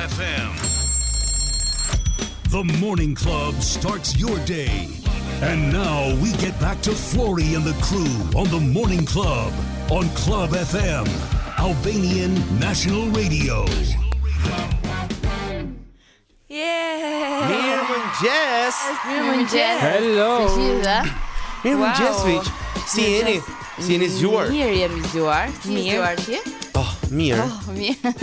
FM. The Morning Club starts your day. And now we get back to Flory and the crew on The Morning Club on Club FM, Albanian National Radio. Mirë mëngjes Mirë mëngjes Hello të gjithëve Mirë mëngjes Vic Si jeni Si jeni zgjuar Mirë jemi zgjuar Si jeni zgjuar ti Oh, mirë Oh, mirë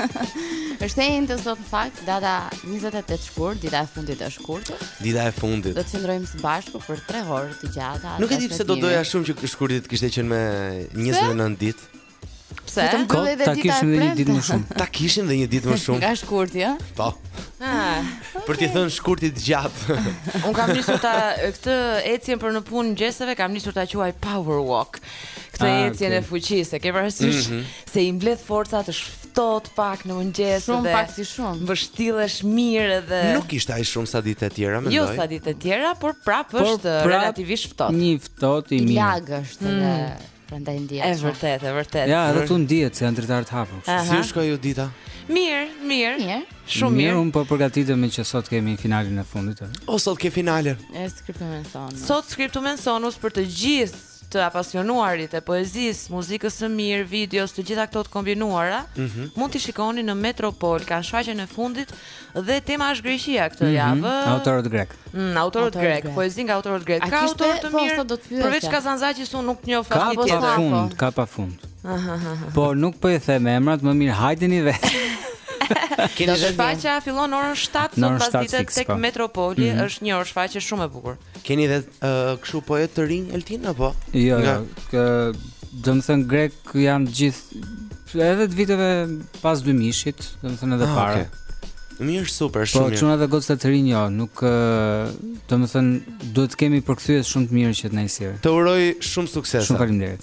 është e enjte sot në fakt Data 28 shkurt Dita e fundit e shkurtit Dita e fundit Do të qëndrojmë së bashku për 3 orë të gjata Nuk e di pse do doja shumë që shkurti të kishte qenë me 29 ditë Pse? Vetëm Kot, edhe dita e premte. Ta kishim dhe një ditë më shumë. Ta kishim dhe një ditë më shumë. Nga shkurti, ja? Po. Ah, Për t'i thënë shkurtit gjatë. Un kam nisur ta këtë ecjen për në punë mëngjeseve kam nisur ta quaj power walk. Këtë Ah, ecjen okay. e fuqisë, e ke parasysh Mhm. se i mbledh forcat, është ftohtë pak në mëngjes Shumë dhe pak si shumë. Mbështillesh mirë dhe Nuk ishte aq shumë sa ditët e tjera, mendoj. Jo sa ditët e tjera, por prapë Por është prap relativisht ftohtë. Një ftohtë i I mirë. Lagështi dhe Prandaj ndihet. Është vërtet, është vërtet. Ja, edhe këtu ndihet se janë dritaret hapur. Si ju shkoi ju dita? Mirë, mirë. Mirë. Shumë mirë. Mirë, un po përgatitem që sot kemi finalen e fundit. O sot ke finale. Është Scriptum Sonus. Sot Scriptum Sonus për të gjithë të apasionuarit e poezisë, muzikës së mirë, videos, të gjitha këto të kombinuara, mm -hmm. mund t'i shikoni në Metropol, kanë shfaqjen e fundit Dhe tema është Greqia këtë mhm, javë. Mm -hmm. Autorët grek. Mm, autorët grek, grek. poezi nga autorët grek. Ka autorë të po, mirë. Po, përveç Kazanxaqis unë nuk njoh fare tjetër. Ka pa fund, ka pa fund. Po nuk po i them emrat, më mirë hajdeni vetë. Keni shfaqja fillon orën 7 sot pasdite tek po. Metropoli, mm -hmm. është një orë shfaqje shumë e bukur. Keni dhe kështu poetë të rinj Altin apo? Jo, jo. Domethënë grek janë gjithë edhe të viteve pas 2000-shit, domethënë edhe ah, para. Okay. Mirë, super, po, shumë mirë. Po çuna dhe goca të rinj jo, nuk, domethënë duhet të kemi përkthyes shumë të mirë që të na i sjell. Të uroj shumë sukses. Shumë faleminderit.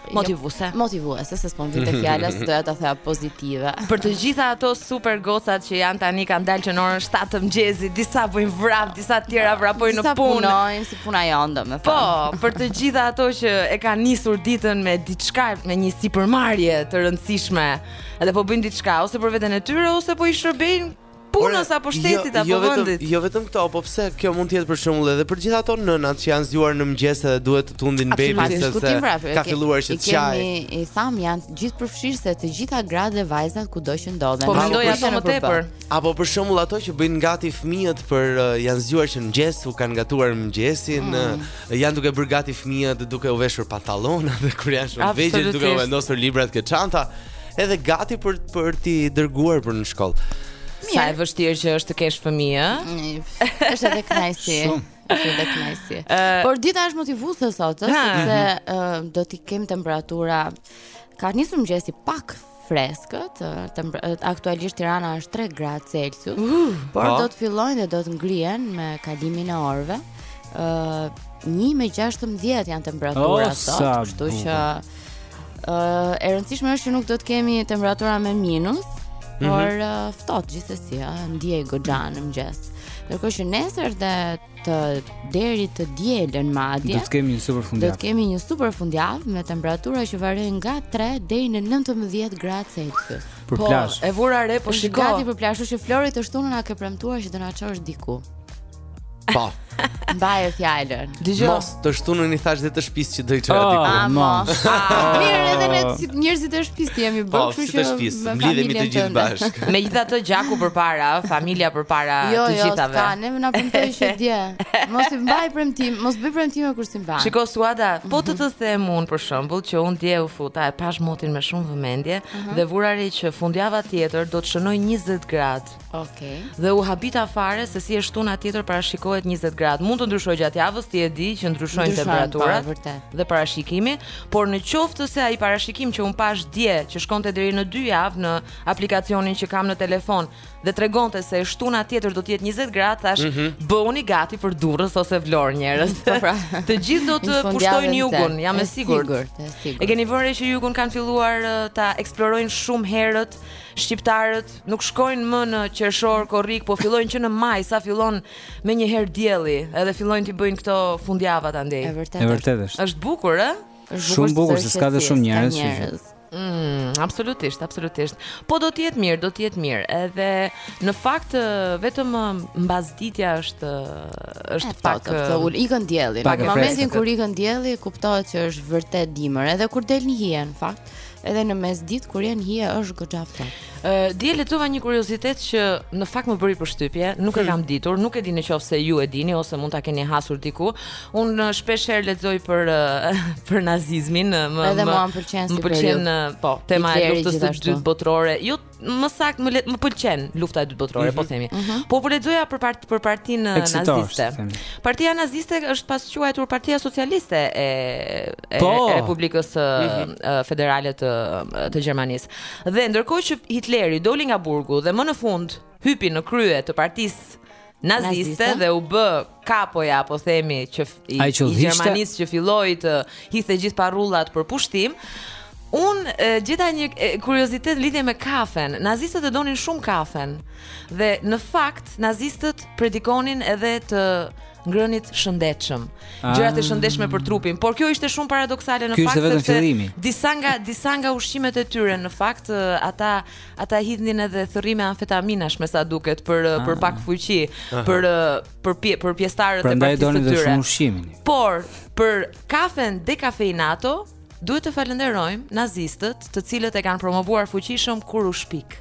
Jo, motivuese. Jo, motivuese, se s'po më vinte fjala, doja ta thoja pozitive. Për të gjitha ato super gocat që janë tani kanë dalë që në orën 7 të mëngjesit, disa bëjnë vrap, disa të tjera vrapojnë në punë. Disa punojnë si puna jonë, domethënë. Po, për të gjitha ato që e kanë nisur ditën me diçka, me një sipërmarrje të rëndësishme, edhe po bëjnë diçka ose për veten e tyre ose po i shërbejnë punës apo shtetit jo, apo jo vetëm, vendit. Jo vetëm këto, po pse kjo mund të jetë për shembull edhe për gjithë ato nënat që janë zgjuar në mëngjes edhe duhet të tundin bebin sepse ka filluar që të qajë. Kemi i thamë janë gjithë përfshirëse të gjitha gratë dhe vajzat kudo që ndodhen. Po mendoj ato më tepër. Apo për shembull ato që bëjnë gati fëmijët për uh, janë zgjuar që në mëngjes u kanë gatuar mëngjesin, mm. uh, janë duke bërë gati fëmijët duke u veshur pantallona dhe kur janë shumë të vegjël duke u vendosur librat te çanta. edhe gati për për t'i dërguar për në shkollë. Sa e vështirë që është të kesh fëmijë, është edhe kënaqësi. Shumë. Është edhe kënaqësi. Por dita është motivuese sot, sepse do të kemi temperatura ka nisur mëngjesi pak freskët, aktualisht Tirana është 3 gradë Celsius, uh, por po. do të fillojnë dhe do të ngrihen me kalimin e orëve. ë uh, 1 me 16 janë temperaturat oh, sot, kështu që Uh, e rëndësishme është që nuk do të kemi temperatura me minus, mm -hmm. por uh, ftohtë gjithsesi, ëh, uh, ndihet goxha në mëngjes. Ndërkohë që nesër dhe të deri të dielën madje do të kemi një super fundjavë. Do të kemi një super fundjavë me temperatura që variojnë nga 3 deri në 19 gradë Celsius. Për po, plazh. E vura re, po shikoj. Gati për plazh, Flori të shtunën na ke premtuar që do na çosh diku. Po. Mbaje fjalën. Dëgjo. Mos të shtunën i thashë dhe të shtëpisë që do i çoj aty. Ah, mos. Mirë, edhe ne si njerëzit e shtëpisë të jemi bërë, kështu që. Po, si të shtëpisë, mblidhemi të gjithë bashkë. Megjithatë gjaku përpara, familja përpara jo, të jo, gjithave. Jo, jo, ka, ne na premtoi që dje. Mos i mbaj premtim, mos bëj premtime kur s'i mban. Shiko Suada, po të të them unë për shembull që unë dje u futa e pashë motin me shumë vëmendje mhm. dhe vura re që fundjava tjetër do të shënojë 20 gradë Okej. Okay. Dhe u habita fare se si e shtuna tjetër parashikohet 20 gradë. Mund të ndryshojë gjatë javës, ti e di që ndryshojnë temperaturat po, dhe parashikimi, por në qoftë se ai parashikim që unë pashë dje, që shkonte deri në 2 javë në aplikacionin që kam në telefon dhe tregonte se e shtuna tjetër do të jetë 20 gradë, thashë, mm -hmm. bëuni gati për Durrës ose Vlorë njerëz. Po pra, të gjithë do të pushtojnë jugun, jam e sigurt. E keni vënë re që jugun kanë filluar ta eksplorojnë shumë herët shqiptarët Nuk shkojnë më në qershor, korrik, po fillojnë që në maj, sa fillon menjëherë dielli, edhe fillojnë t'i bëjnë këto fundjavat andej. E vërtetë. E vërtetë është. Është bukur, ë? Është shumë bukur, se s'ka dhe shumë njerëz. Njerëz. Mm, absolutisht, absolutisht. Po do të jetë mirë, do të jetë mirë. Edhe në fakt vetëm mbasditja është është e pak të ul ikën dielli. Në momentin kur ikën dielli, kuptohet që është vërtet dimër, edhe kur del në hije në fakt. Edhe në mesditë kur je në hije është goxha ftohtë. Ë uh, dje lexova një kuriozitet që në fakt më bëri përshtypje, nuk e hmm. kam ditur, nuk e di në qoftë se ju e dini ose mund ta keni hasur diku. Unë uh, shpesh herë lexoj për uh, për nazizmin, uh, më Edhe mua më pëlqen si pëlqen po, tema e luftës së dytë botërore. Jo më saktë më, më pëlqen lufta e dytë botërore, mm -hmm. po themi. Mm -hmm. Po po lexoja për part, për partinë eh, naziste. Partia naziste është pas quajtur Partia Socialiste e e, po. e Republikës mm -hmm. Federale të të Gjermanisë. Dhe ndërkohë që Hitleri doli nga burgu dhe më në fund hypi në krye të partisë naziste dhe u bë kapoja apo themi që i, i Gjermanisë që filloi të hidhte gjithë parrullat për pushtim. Un gjeta një e, kuriozitet lidhje me kafen. Nazistët e donin shumë kafen. Dhe në fakt nazistët predikonin edhe të ngrënit shëndetshëm. Ah. Gjërat e shëndetshme për trupin, por kjo ishte shumë paradoksale në fakt se disa nga disa nga ushqimet e tyre në fakt ata Ata hidhnin edhe thërrime amfetaminash me sa duket për ah. për pak fuqi, për për pje, për pjesëtarët e partisë së tyre. Prandaj ushqimin. Por për kafen dekafeinato duhet të falënderojmë nazistët, të cilët e kanë promovuar fuqishëm kur u shpik.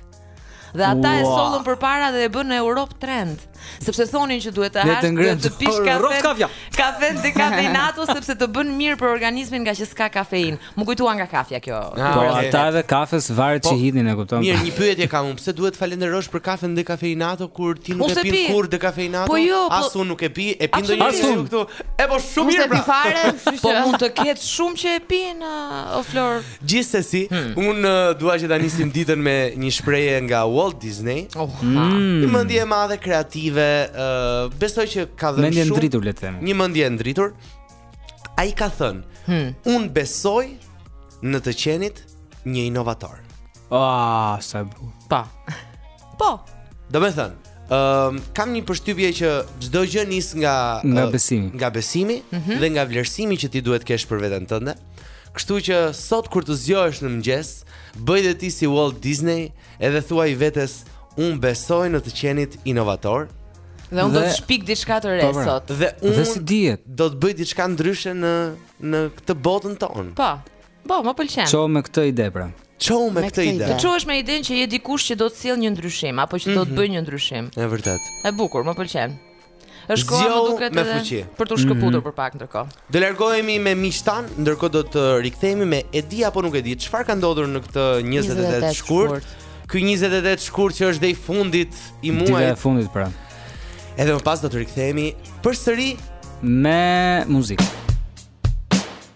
Dhe ata wow. e sollën përpara dhe e bënë në Europë trend. Sepse thonin që duhet të hash, duhet të pish kafe. Kafe dekafeinato sepse të bën mirë për organizmin nga që s'ka kafeinë. M'u kujtua nga kafja kjo. Ah, po ata edhe kafes varet ça i hidhin e kupton. Mirë, një pyetje kam unë, pse duhet t'falënderosh për kafen dekafeinato kur ti nuk e pin kurrë dekafeinato? Po jo, po- as unë nuk e pi, e pin ndonjë herë këtu. E po shumë mirë. Po pra. mund të ketë shumë që e pin o Flor. Gjithsesi, un dua që ta nisim ditën me një shprehje nga Walt Disney. Oh, një mendje e madhe kreative, uh, besoj që ka dhënë shumë. Mendje e ndritur le të themi. Një mendje e ndritur. Ai ka thënë, hmm. un besoj në të qenit një inovator. Ah, sa e bukur. Pa. Po. Domethënë, um, kam një përshtypje që çdo gjë nis nga nga besimi, uh, nga besimi mm -hmm. dhe nga vlerësimi që ti duhet të kesh për veten tënde. Kështu që sot kur të zgjohesh në mëngjes, bëj dhe ti si Walt Disney, edhe thuaj vetes un besoj në të qenit inovator. Dhe un do të shpik diçka të re po, po. sot. Dhe un dhe s'i dihet, do të bëj diçka ndryshe në në këtë botën tonë. Po. Po, më pëlqen. Çohu me këtë ide pra. Çohu me këtë ide. Të çohesh me idenë që je dikush që do të sjellë një ndryshim apo që do të mhm. bëjë një ndryshim. Është e vërtetë. E bukur, më pëlqen. Është koha më duket edhe për të shkëputur mhm. për pak ndërkohë. Do largohemi me miqtë tanë, ndërkohë do të rikthehemi me e di apo nuk e di çfarë ka ndodhur në këtë 28 shkurt. Ky 28 shkurt që është dhe i fundit i muajit. Dhe i fundit pra. Edhe më pas do të rikthehemi përsëri me muzikë.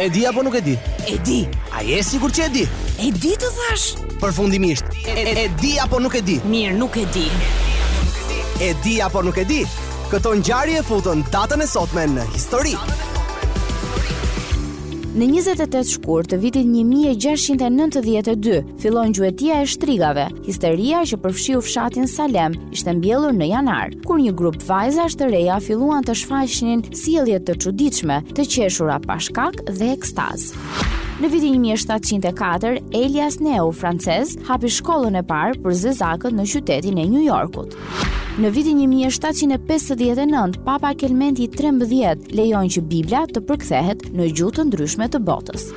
E di apo nuk e di? E di. A je i sigurt që e di? E di të thashë. Përfundimisht, e di apo nuk e di? Mirë, nuk e di. E di apo nuk e di? Këto ngjarje e futën datën e sotme në histori. Në 28 shkurt të vitit 1692, Fillon gjuetia e shtrigave, histeria që përfshiu fshatin Salem ishte mbjellur në janar, kur një grup vajzash të reja filluan të shfaqnin sjellje të çuditshme, të qeshura pa shkak dhe ekstaz. Në vitin 1704, Elias Neu, francez, hapi shkollën e parë për zezakët në qytetin e New Yorkut. Në vitin 1759, Papa Kelmenti 13 lejon që Bibla të përkthehet në gjuhë të ndryshme të botës.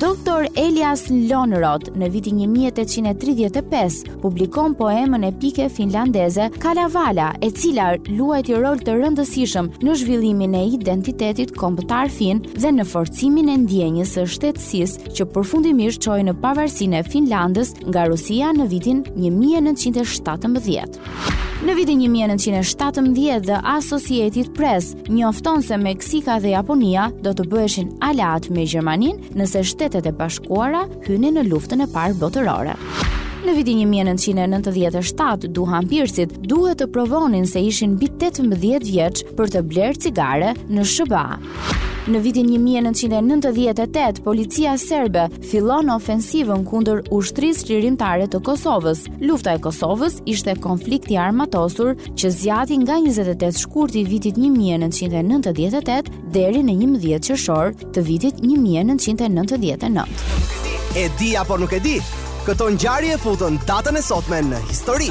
Doktor Elias Lonrot në vitin 1835 publikon poemën epike finlandeze Kalavala, e cila luajti rol të rëndësishëm në zhvillimin e identitetit kombëtar fin dhe në forcimin e ndjenjës së shtetësisë që përfundimisht çoi në pavarësinë e Finlandës nga Rusia në vitin 1917. Në vitin 1917 the Associated Press njofton se Meksika dhe Japonia do të bëheshin aleatë me Gjermaninë nëse Shtetet e Bashkuara hynin në Luftën e Parë Botërore. Në vitin 1997, duhanpirësit duhet të provonin se ishin mbi 18 vjeç për të blerë cigare në SHBA. Në vitin 1998, policia serbe fillon ofensivën kundër Ushtrisë Çlirimtare të Kosovës. Lufta e Kosovës ishte konflikt i armatosur që zgjati nga 28 shkurti i vitit 1998 deri në 11 qershor të vitit 1999. E di apo nuk e di? Këto ngjarje futën datën e sotme në histori.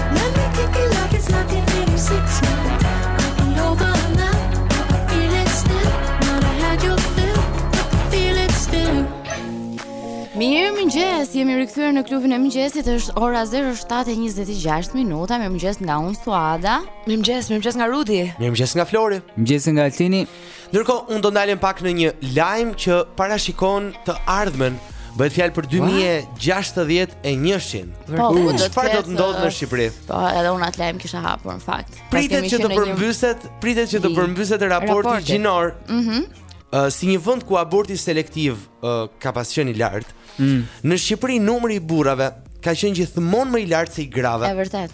rikthyer në klubin e mëngjesit është ora 07:26 minuta. Mirëmëngjes nga unë Suada. Mirëmëngjes, mirëmëngjes nga Rudi. Mirëmëngjes nga Flori. Mirëmëngjes nga Altini. Ndërkohë, unë do ndalem pak në një lajm që parashikon të ardhmen. Bëhet fjalë për 2061-shin. Po, ku do të Çfarë do të ketë, ndodhë në uh, Shqipëri? Po, edhe unë atë lajm kisha hapur në fakt. Pra, Pritet që kemi qenë të në një- përmbyset, pritet që të Di. përmbyset raporti Raporti. gjinor. Mhm. Ë, si një vend ku aborti selektiv ë, ka pas qenë i lartë, Mm. në Shqipëri numri i burrave ka qenë gjithmonë më i lartë se i grave. E vërtetë.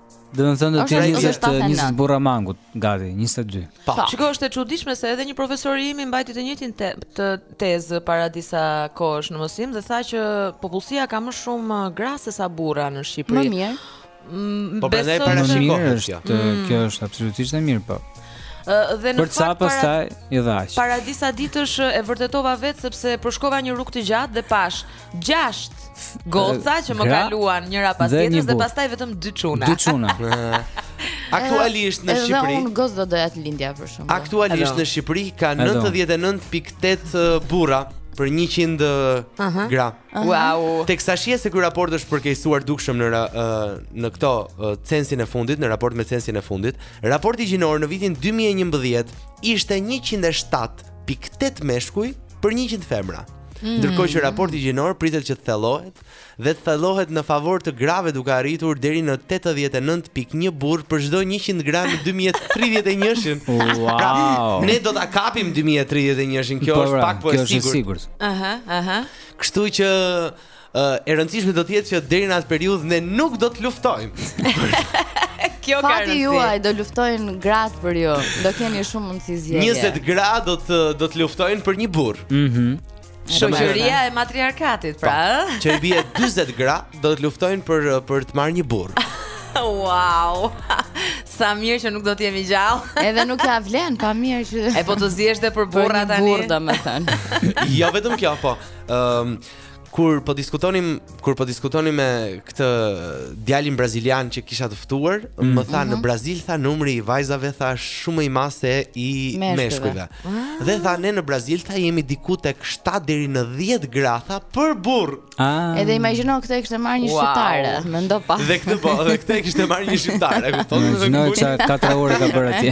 Domethënë ti 20 20 burra mangut, gati 22. Po. po. Shiko, është e çuditshme se edhe një profesor i imi mbajti të njëjtin te, të tezë para disa kohësh në mësim dhe tha që popullsia ka më shumë uh, gra se sa burra në Shqipëri. Më mirë. Mm, po prandaj parashikohet kjo. Është, mm. Kjo është absolutisht e mirë po. Uh, dhe në fakt para i dhash. Para disa ditësh uh, e vërtetova vetë sepse përshkova një rrugë të gjatë dhe pashë gjasht goca që më kaluan njëra pas tjetrës dhe pastaj vetëm dy çuna. Dy çuna. Aktualisht në Shqipëri. Edhe unë gocë do doja të lindja për shkak. Aktualisht në Shqipëri ka 99.8 burra për 100 uh, gra. Wow. Teksa shihet se ky raport është përkeqësuar dukshëm në uh, në këto uh, censin e fundit, në raport me censin e fundit, raporti gjinor në vitin 2011 ishte 107.8 meshkuj për 100 femra. Mm. Ndërkohë që raporti gjinor pritet që të thellohet dhe të thellohet në favor të grave duke arritur deri në 89.1 burra për çdo 100 gra në 2031-shin. Wow. Pra, ne do ta kapim 2031-shin, kjo po, është pra, pak po e sigurt. Aha, aha. Kështu që Uh, e rëndësishme do të jetë që deri në atë periudhë ne nuk do të luftojmë. Kjo ka rëndësi. Fati juaj do luftojnë gratë për ju. Do keni shumë mundësi zgjedhje. 20 gra do të do të luftojnë për një burrë. Mhm. Mm Shoqëria e matriarkatit, pra, po, ë? Që i bie 40 gra do të luftojnë për për të marrë një burrë. Wow. Sa mirë që nuk do të jemi gjallë. Edhe nuk ia vlen, pa mirë që. E po të zihesh dhe për burra tani. Burrë domethënë. jo vetëm kjo, po. Ëm, um, Kur po diskutonim, kur po diskutonim me këtë djalin brazilian që kisha të ftuar, mm. më tha mm -hmm. në mhm. Brazil tha numri i vajzave tha shumë më i madh se i meshkujve. Ah. Dhe tha ne në Brazil tha jemi diku tek 7 deri në 10 gra tha për burrë. Ah. Edhe imagjino këtë e kishte marrë një wow. shqiptare, mendo pak. Dhe këtë po, dhe këtë e kishte marrë një shqiptare, kupton? Në ça 4 orë ka bërë atje.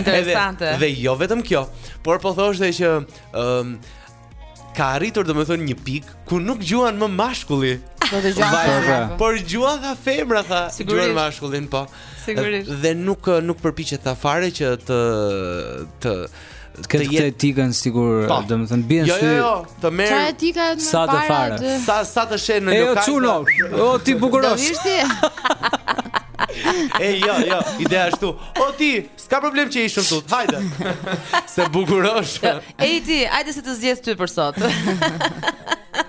Interesante. Dhe, dhe jo vetëm kjo, por po thoshte që ëm um, ka arritur domethënë një pikë ku nuk gjuan më mashkulli. Do të gjuan femra. Por gjuan tha femra tha, gjuan mashkullin po. Sigurisht. Dhe nuk nuk përpiqet tha fare që të të të ketë jet... etikën sigur, po. domethënë bien jo, sy. Jo, jo, jo, të merr. Çfarë etika më sa të fare? Të... Sa sa të sheh në lokal. Jo, çuno. O ti bukurosh. Do vish. E jo, jo, ideja është. O ti, S'ka problem që ishëm tut, hajde. se bukurosh. Ej ti, hajde se të zgjedh ty për sot.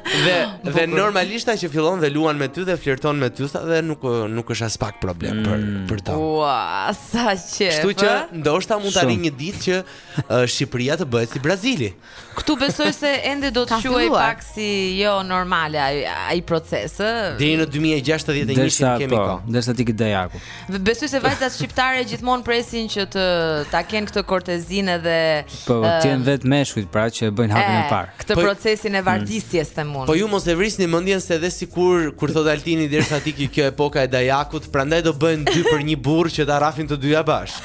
dhe dhe normalisht që fillon dhe luan me ty dhe flirton me ty dhe nuk nuk është as pak problem për mm. për ta. Ua, sa qejf. Kështu që ndoshta mund të arrijë një ditë që uh, Shqipëria të bëhet si Brazili. Këtu besoj se ende do të quhej pak si jo normale ai ai proces, ë. Deri në 2061 kemi po, kohë. Ndërsa ti ke dajaku. Besoj se vajzat shqiptare gjithmonë presin që të ta kenë këtë kortezinë edhe Po, uh, të jenë vetë meshkujt pra që e bëjnë hapin e parë. Këtë po, procesin e mm. vardisjes të them. Po ju mos e vrisni mendjen se dhe sikur kur thotë Altini derisa të ikë kjo epoka e dajakut, prandaj do bëhen dy për një burrë që ta rrahin të dyja bashkë.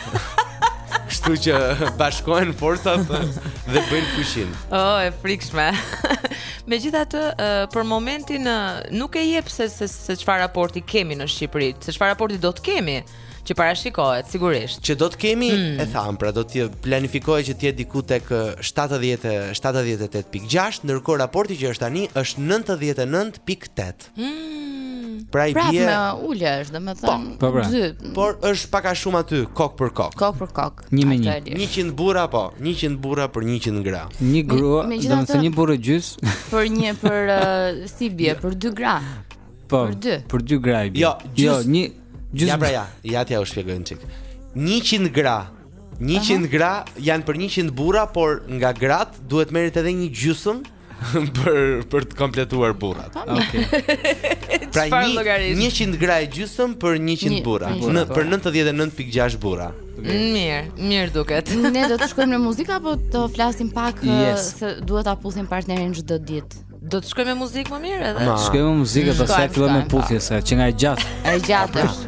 Kështu që bashkohen forcat dhe bëjnë fuqinë. Oh, e frikshme. Megjithatë, për momentin nuk e jep se se se çfarë raporti kemi në Shqipëri, se çfarë raporti do të kemi që parashikohet sigurisht. Që do të kemi hmm. e thamë, pra do të planifikohet që të jetë diku tek 70 78.6, ndërkohë raporti që është tani është 99.8. Mm. Pra i bie. Pra me ulje është, domethënë. Po, po, pra. Por është pak a shumë aty, kokë për kokë. Kokë për kokë. 1 me 1. 100 burra po, 100 burra për 100 gra. Një grua, domethënë një burrë gjysmë. Për një për uh, si i bie, për 2 gra. Po. Për 2. Për 2 gra i bie. Jo, jo gjysmë. Jo, një gjysmë. Ja pra ja, ja t'jua shpjegoj një çikë. 100 gra. 100 gra janë për 100 burra, por nga grat duhet të merret edhe një gjysmë për për të kompletuar burrat. Okej. Pra Çfarë një, llogarish? 100 gra e gjysmë për 100 Një- burra. për Në burra. për 99.6 burra. Mirë, mirë duket. Ne do të shkojmë me muzikë apo të flasim pak ë, Yes. se duhet ta puthim partnerin çdo ditë. Do të shkojmë me muzikë më mirë edhe. Ma. Shkojmë me muzikë, pastaj Shkojmë, fillojmë me shkojmë, po. puthje se qenka e gjatë. E gjatë është.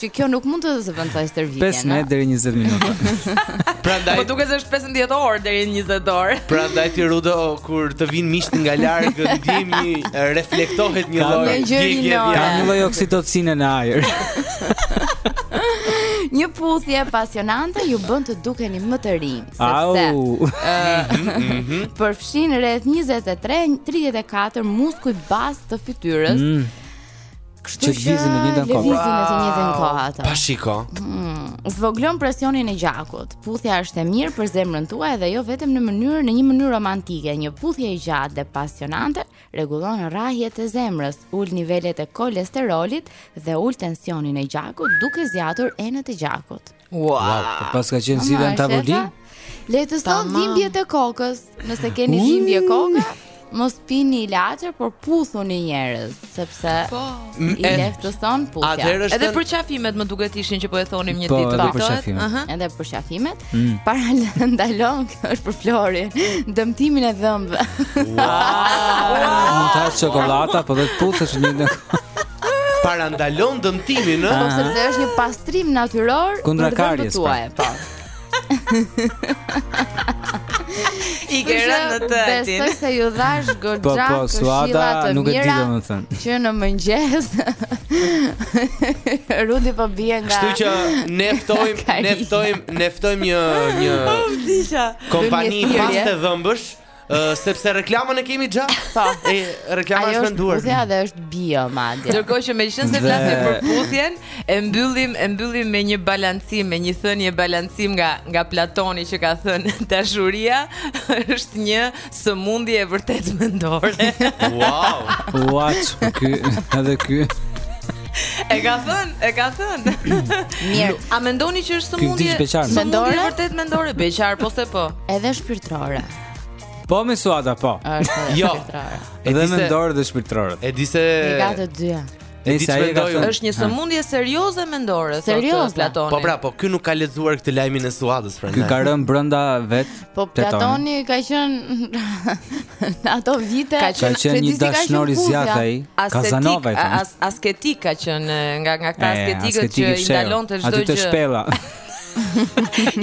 Që kjo nuk mund të zëvendësojë stërvitjen. 15 deri 20 minuta. Prandaj. Po duket se është 15 orë deri në 20 orë. Prandaj ti Rudi kur të vijnë miqtë nga larg ndihmi reflektohet një lloj gjëje. Ka një lloj oksitocine në ajër. Një puthje pasionante ju bën të dukeni më të rinj, sepse mhm, mhm. përfshin rreth 23-34 muskuj bazë të fytyrës. Mm. Kështu që lëvizin në të njëjtën kohë. Lëvizin në të njëjtën kohë ata. Pa shiko. Hmm, Zvogëlon presionin e gjakut. Puthja është e mirë për zemrën tuaj dhe jo vetëm në mënyrë në një mënyrë romantike. Një puthje e gjatë dhe pasionante rregullon rrahjet e zemrës, ul nivelet e kolesterolit dhe ul tensionin e gjakut duke zgjeruar enët e gjakut. Wow, wow po paska qenë zgjidhja në tavolinë. Lehtëson dhimbjet e kokës. Nëse keni dhimbje koke, mos pini ilaçe, por puthuni njerëz, sepse po. i lehtëson puthja. Atëherë është edhe përqafimet më duket ishin që po e thonim një po, ditë edhe përqafimet. Aha. Edhe përqafimet. Mm. Parandalon kjo është për Florin, dëmtimin e dhëmbëve. Wow! Mund të hash çokoladë, po vetëm të puthesh një parandalon dëmtimin, ëh. Po sepse është një pastrim natyror kundra kariesit. Po. po. I ke rënë në të atin. Besoj se ju dhash goxha po, po, Suada, të nuk e di domethënë. Që në mëngjes. Rudi po bie nga. Kështu që ne ftojmë, ne ftojmë, ne ftojmë një një kompani paste dhëmbësh. sepse reklamën e kemi gjatë. Po, e reklama është menduar. Ajo është dhe është bio madje. Ndërkohë që meqenëse flasim për puthjen, e mbyllim e mbyllim me një balancim, me një thënie, balancim nga nga Platoni që ka thënë dashuria është një sëmundje e vërtet mendore. Wow. What? Ky, edhe ky. E ka thën, e ka thën. Mirë, a mendoni që është sëmundje? Mendore vërtet mendore, beqar po se po. Edhe shpirtërore. Po me Suada, po. Është jo. shpirtërore. E dhe mendore dhe shpirtërore. E di se I ka të dyja. E di se ka thënë është një sëmundje serioze mendore, thotë Platoni. Po pra, po ky nuk ka lexuar këtë lajmin e Suadës, pra. Ky ka rënë brenda vet. Po Platoni ka qenë në ato vite ka qenë një dashnor i zjarrtë ai. Kazanova. Asketik ka qenë nga nga këta asketikët që i ndalonte çdo gjë. Aty te shpella.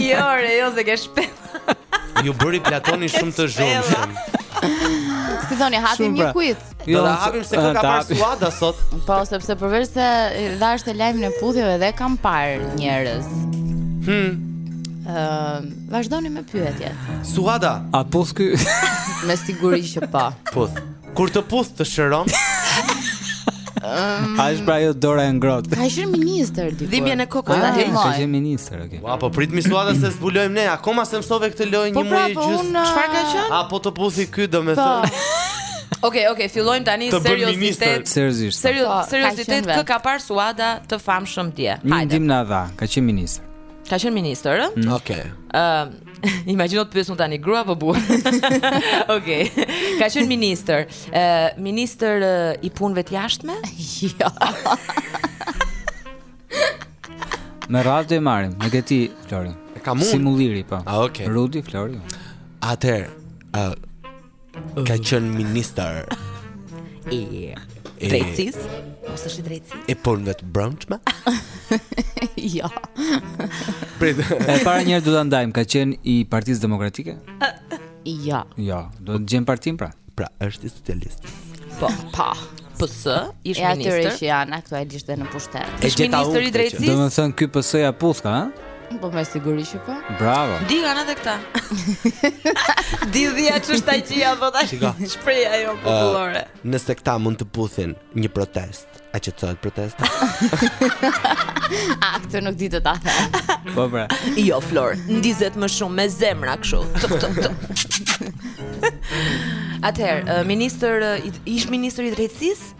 jo, re, jo, se ke shpella Ju bëri platoni shumë të zhurmë shumë Si thoni, hapim një pra. kuiz jo, Do të hapim se kë ka parë suada sot Po, sepse përveç se dhashë lajmin e puthjeve dhe kam parë njerëz Hmm Uh, vazhdoni me pyetje. Suada, a puth ky? me siguri që po. Puth. Kur të puth të shëron. A është pra ajo dora e ngrohtë? Ka qenë ministër diku. Dhimbjen e kokës ta heq. Ka qenë ministër, okay. Ua, po prit mi Suada se zbulojmë ne, akoma s'e mësove këtë lojë po një pra, muaj e gjys. Çfarë ka qenë? A po të puthi ky domethënë? Po. Okej, okej, fillojmë tani seriozitet. Seriozisht. Seriozitet kë ka parë Suada të famshëm dje. Hajde. Ndihmë na dha, ka qenë ministër. Ka qenë ministër, ëh? Mm. Okej. Ëm, Imagjino të pyesun tani grua apo burr. Okej. Ka qenë ministër, ë ministër i punëve të jashtme? Jo. Me radhë do e marrim, e ke ti, Flori. E kam unë. Si mulliri, po. A, okay. Rudi, Flori. Atëherë, ë ka qenë ministër i drejtësisë ose është i drejtësisë e punëve të brendshme jo prit e para njëherë duhet ta ndajmë ka qenë i Partisë Demokratike jo jo duhet të gjejmë partinë pra pra është i socialist po po PS, ish ministër. I atyre që janë aktualisht dhe në pushtet. Ish ministër i drejtësisë. Domethënë ky PS-ja puthka, ha? Po me siguri që po. Bravo. Di kanë edhe këta. Di dhia ç'është tagjia po, ajo shprehja popullore. Uh, nëse këta mund të puthin një protest, a qetohet protesta? a këtë nuk di të ta them. Po pra. Jo Flor, ndizet më shumë me zemra kështu. Atëherë, ministër ish ministri i drejtësisë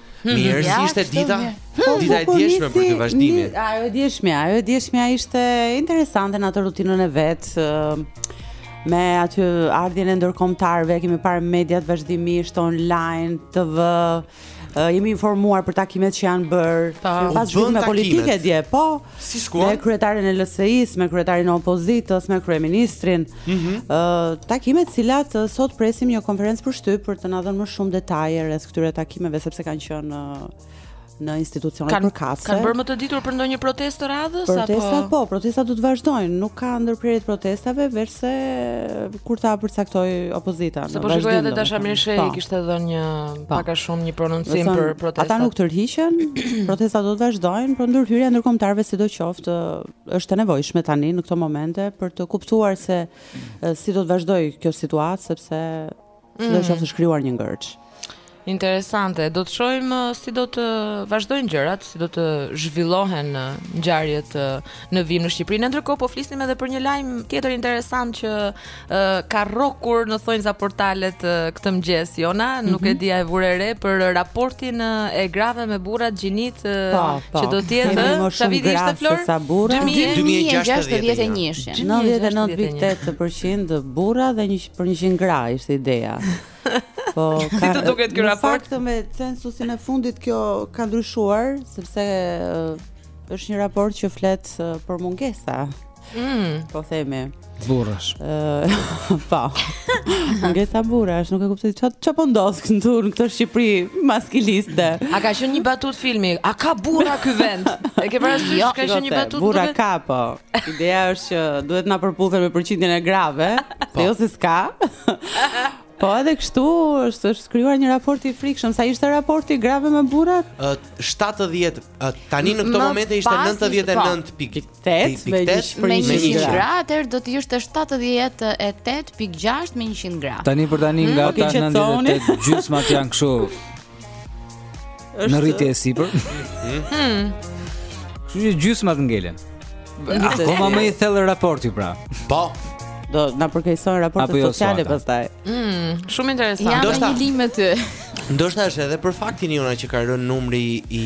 Hmm. Mirë, si ishte dita? Hmm. Dita e djeshme për vazhdim. Ajo e djeshme, ajo e djeshmja ishte interesante në atë rutinën e vet. Me aty ardhjen e ndërkombëtarëve, kemi parë mediat vazhdimisht online, TV, uh, jemi informuar për takimet që janë bërë. Po. Pasdite politike dje, po. Si shkuan? Me kryetarin e LSI-së, me kryetarin e opozitës, me kryeministrin. Ëh, mm -hmm. uh, takime të cilat uh, sot presim një konferencë për shtyp për të na dhënë më shumë detaje rreth këtyre takimeve sepse kanë qenë uh, në institucionet përkatëse. Kanë bërë më të ditur për ndonjë protestë të radhës apo? Protestat po, protestat do të vazhdojnë, nuk ka ndërprerje të protestave veçse kur ta përcaktojë opozita. Sepse po shikoja edhe Dashamir Shehi po. kishte dhënë një Po. Pak a shumë një prononcim për protestat. Ata nuk tërhiqen, protestat do të vazhdojnë, por ndërhyrja e ndërkombëtarëve sidoqoftë është e nevojshme tani në këto momente për të kuptuar se si do të vazhdojë kjo situatë sepse mm. sidoqoftë është krijuar një ngërç. Interesante. Do të shohim uh, si do të vazhdojnë gjërat, si do të zhvillohen uh, ngjarjet uh, në vijim në Shqipëri. Ndërkohë po flisnim edhe për një lajm tjetër interesant që ka rrokur në thonjza portalet këtë mëngjes Jona, mm -hmm. nuk e mhm. di a e vure re për raportin e grave me burrat gjinitë po, po. që do të jetë sa, viti ishte Flor? 2061. 99.8% burra dhe një për qind gra ishte ideja. Po, ka, si të duket ky raport? Në fakt me censusin e fundit kjo ka ndryshuar sepse është një raport që flet për mungesa Mm. Po themi. Burrash. Ëh, po. Mungesa burrash, nuk e kuptoj ç'a ç'a po ndodh këtu në këtë Shqipëri maskiliste. A ka qenë një batutë filmi? A ka burra ky vend? E ke parasysh jo, ka qenë një batutë? Burra ka po. Ideja është që duhet të na përputhen me përqindjen e grave, po. se jo se s'ka. Po edhe kështu është është krijuar një raport i frikshëm. Sa ishte raporti i grave me burrat? 70 tani në këtë moment ishte 99 po. pikë. 8 me 100 gra. Me 100 gra, atëherë do të ishte 78.6 me 100 gra. Tani për tani nga ata 98 gjysmat janë kështu. Në rritje e sipër. Hmm. Kështu që gjysmat ngelen. Akoma më i thellë raporti pra. Po. Do na përkeqësohen raportet jo, sociale pastaj. Mm, shumë interesant. Ja, do të lim me ty. Ndoshta është edhe për faktin Jona që ka rënë numri i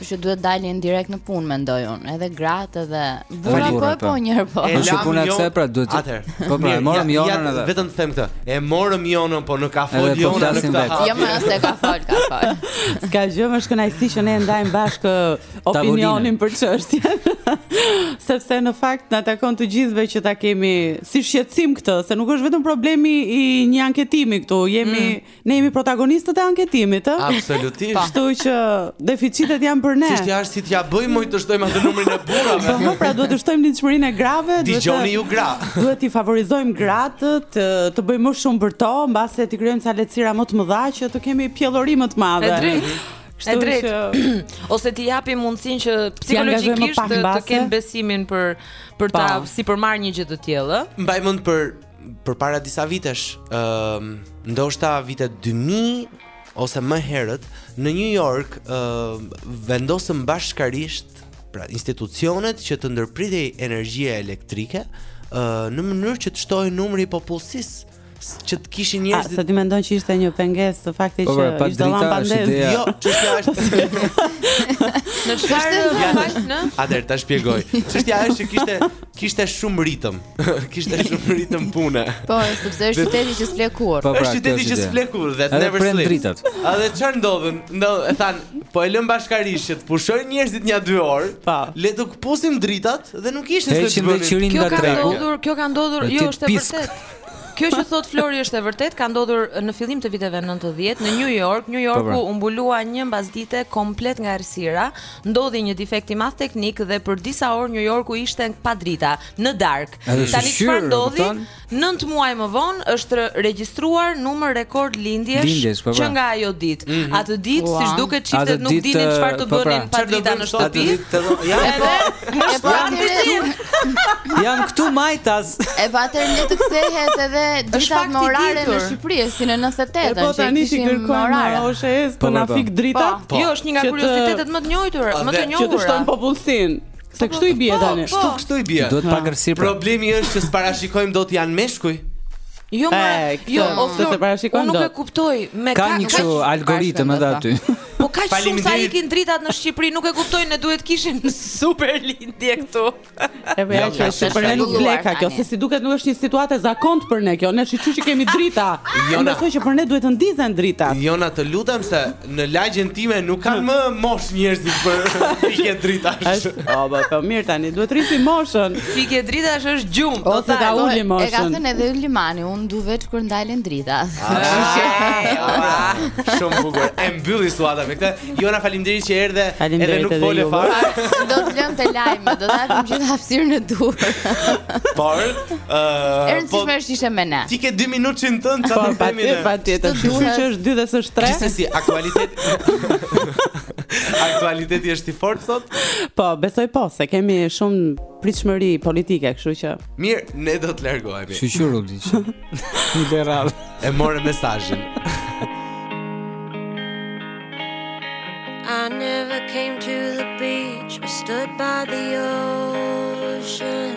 Kështu që duhet të dalin direkt në punë mendoj unë, edhe gratë edhe burrat po e po, po. njëherë po. Është jo puna e saj pra duhet. Atëherë. Po pra, e morëm Jonën edhe. Vetëm të them këtë. E morëm Jonën, po në ka fol po Jona në këtë hap. Jo më as e ka fol, ka fol. S'ka gjë, është kënaqësi që ne ndajmë bashkë opinionin për çështjen. Sepse në fakt na takon të gjithëve që ta kemi si shqetësim këtë, se nuk është vetëm problemi i një anketimi këtu, jemi mm. Ne jemi protagonistët e anketimit, ë? Absolutisht. Po. Kështu që deficitet janë për ne. Çështja është si t'ia bëjmë të shtojmë atë numrin e burrave. Po, pra duhet të shtojmë lindshmërinë e grave, duhet Dëgjoni ju gra. Duhet t'i favorizojmë gratë, të, të bëjmë më shumë për to, mbase t'i krijojmë ca lehtësira më të mëdha që të kemi pjellori më të madhe. E drejtë. Kështu E drejtë. që- Ose t'i japim mundësinë që angazhojmë më psikologjikisht pak të, të mbase. kenë besimin për për ta Po. sipërmarrë një gjë të tillë. ë? Mbaj mend për për para disa vitesh, ë uh, ndoshta vitet 2000 ose më herët në New York ë uh, vendosën bashkarisht pra institucionet që të ndërpritej energjia elektrike ë uh, në mënyrë që të shtohej numri i popullsisë që të kishin njerëz. Sa ti mendon që ishte një pengesë te fakti po, që pra, ishte dhënë pandez? Jo, çështja është. Në çfarë faktesh? Atëherë ta shpjegoj. Çështja është që kishte kishte shumë ritëm. Kishte shumë ritëm pune. Po, sepse është qyteti që s'fle kurrë. Po, pra, është qyteti që s'fle kurrë, that Edhe never sleeps. Dritat. A dhe çfarë ndodhi? Ndo, e thanë, po e lëmë bashkarisht, pushojnë njerëzit një 2 orë. Po. Le të këpusim dritat dhe nuk kishin se të bënin. Kjo ka ndodhur, kjo ka ndodhur, jo është e vërtetë. Kjo që thotë Flori është e vërtetë, ka ndodhur në fillim të viteve 90 në New York. New Yorku po, po. u mbulua një mbasdite komplet nga errësira. Ndodhi një defekt i madh teknik dhe për disa orë New Yorku ishte pa drita. në darkë. Tani çfarë ndodhi? 9 muaj më vonë është regjistruar numër rekord lindjesh, lindjesh po, po. që nga ajo ditë. Mm -hmm. Atë ditë, siç duket çiftet nuk dinin çfarë të po, pra. bënin pa drita në shtëpi. Ja, po. Jam këtu. Jam këtu majtas. E atëherë le të kthehet edhe drita me orare në Shqipëri, si në 98. Po tani ti kërkon orare. Po na fik drita. Jo, është një nga kuriozitetet më të njohura, më të njohura. Që të shton popullsinë. Se kështu i bie tani. Kështu kështu i bie. Duhet pak errësirë. Pra. Problemi është që s'parashikojmë dot janë meshkuj. Jo, ma, jo, o Flor, unë nuk e kuptoj me ka një kështu algoritëm edhe aty. Po ka shumë sa ikin dritat në Shqipëri, nuk e kuptoj ne duhet kishim super lindje këtu. E po ja që është për ne nuk vleka kjo, se siç duket nuk është një situatë e pazakontë për ne kjo, ne shiqyr që kemi drita. Jo, besoj që për ne duhet të ndizen dritat. Jona, të lutem se Në lagjen time nuk kanë më moshë njerëzit për fikje dritash. Është, o, po, po mirë tani, duhet rriti moshën. Fikje dritash është gjumë, do të ta po, ulim moshën. E ka thënë edhe Yll Limani, unë dhe veç kur ndalen drita. Shumë bukur. E mbylli Suada me këtë. Jona faleminderit që erdhe. Edhe nuk fole fare. Do të lëmë, të lëmë, do ta hapim gjithë hapësirën e duhur. Por Ëh, po është ishte me ne. Ti ke 2 minutë që të thënë çfarë po, themi ne. Po, patjetër, patjetër. Duhet që është 2 dhe s'është 3. Gjithsesi, aktualitet. Aktualiteti është i fortë sot? Po, besoj po, se kemi shumë pritshmëri politike, kështu që. Mirë, ne do të largohemi. Shyqyr u diç. Një derrall. E more mesazhin. I never came to the beach or stood by the ocean.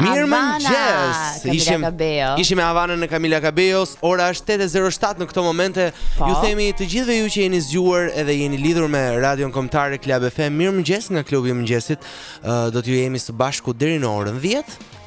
Mirëmëngjes Ishim, ishim me Havanën e Kamila Kabejos Ora është 8.07 në këto momente pa. Po. Ju themi të gjithëve ju që jeni zgjuar Edhe jeni lidhur me radion kombëtare Klab FM Mirëmëngjes nga Klubi i Mëngjesit uh, Do t'ju jemi së bashku deri në orën 10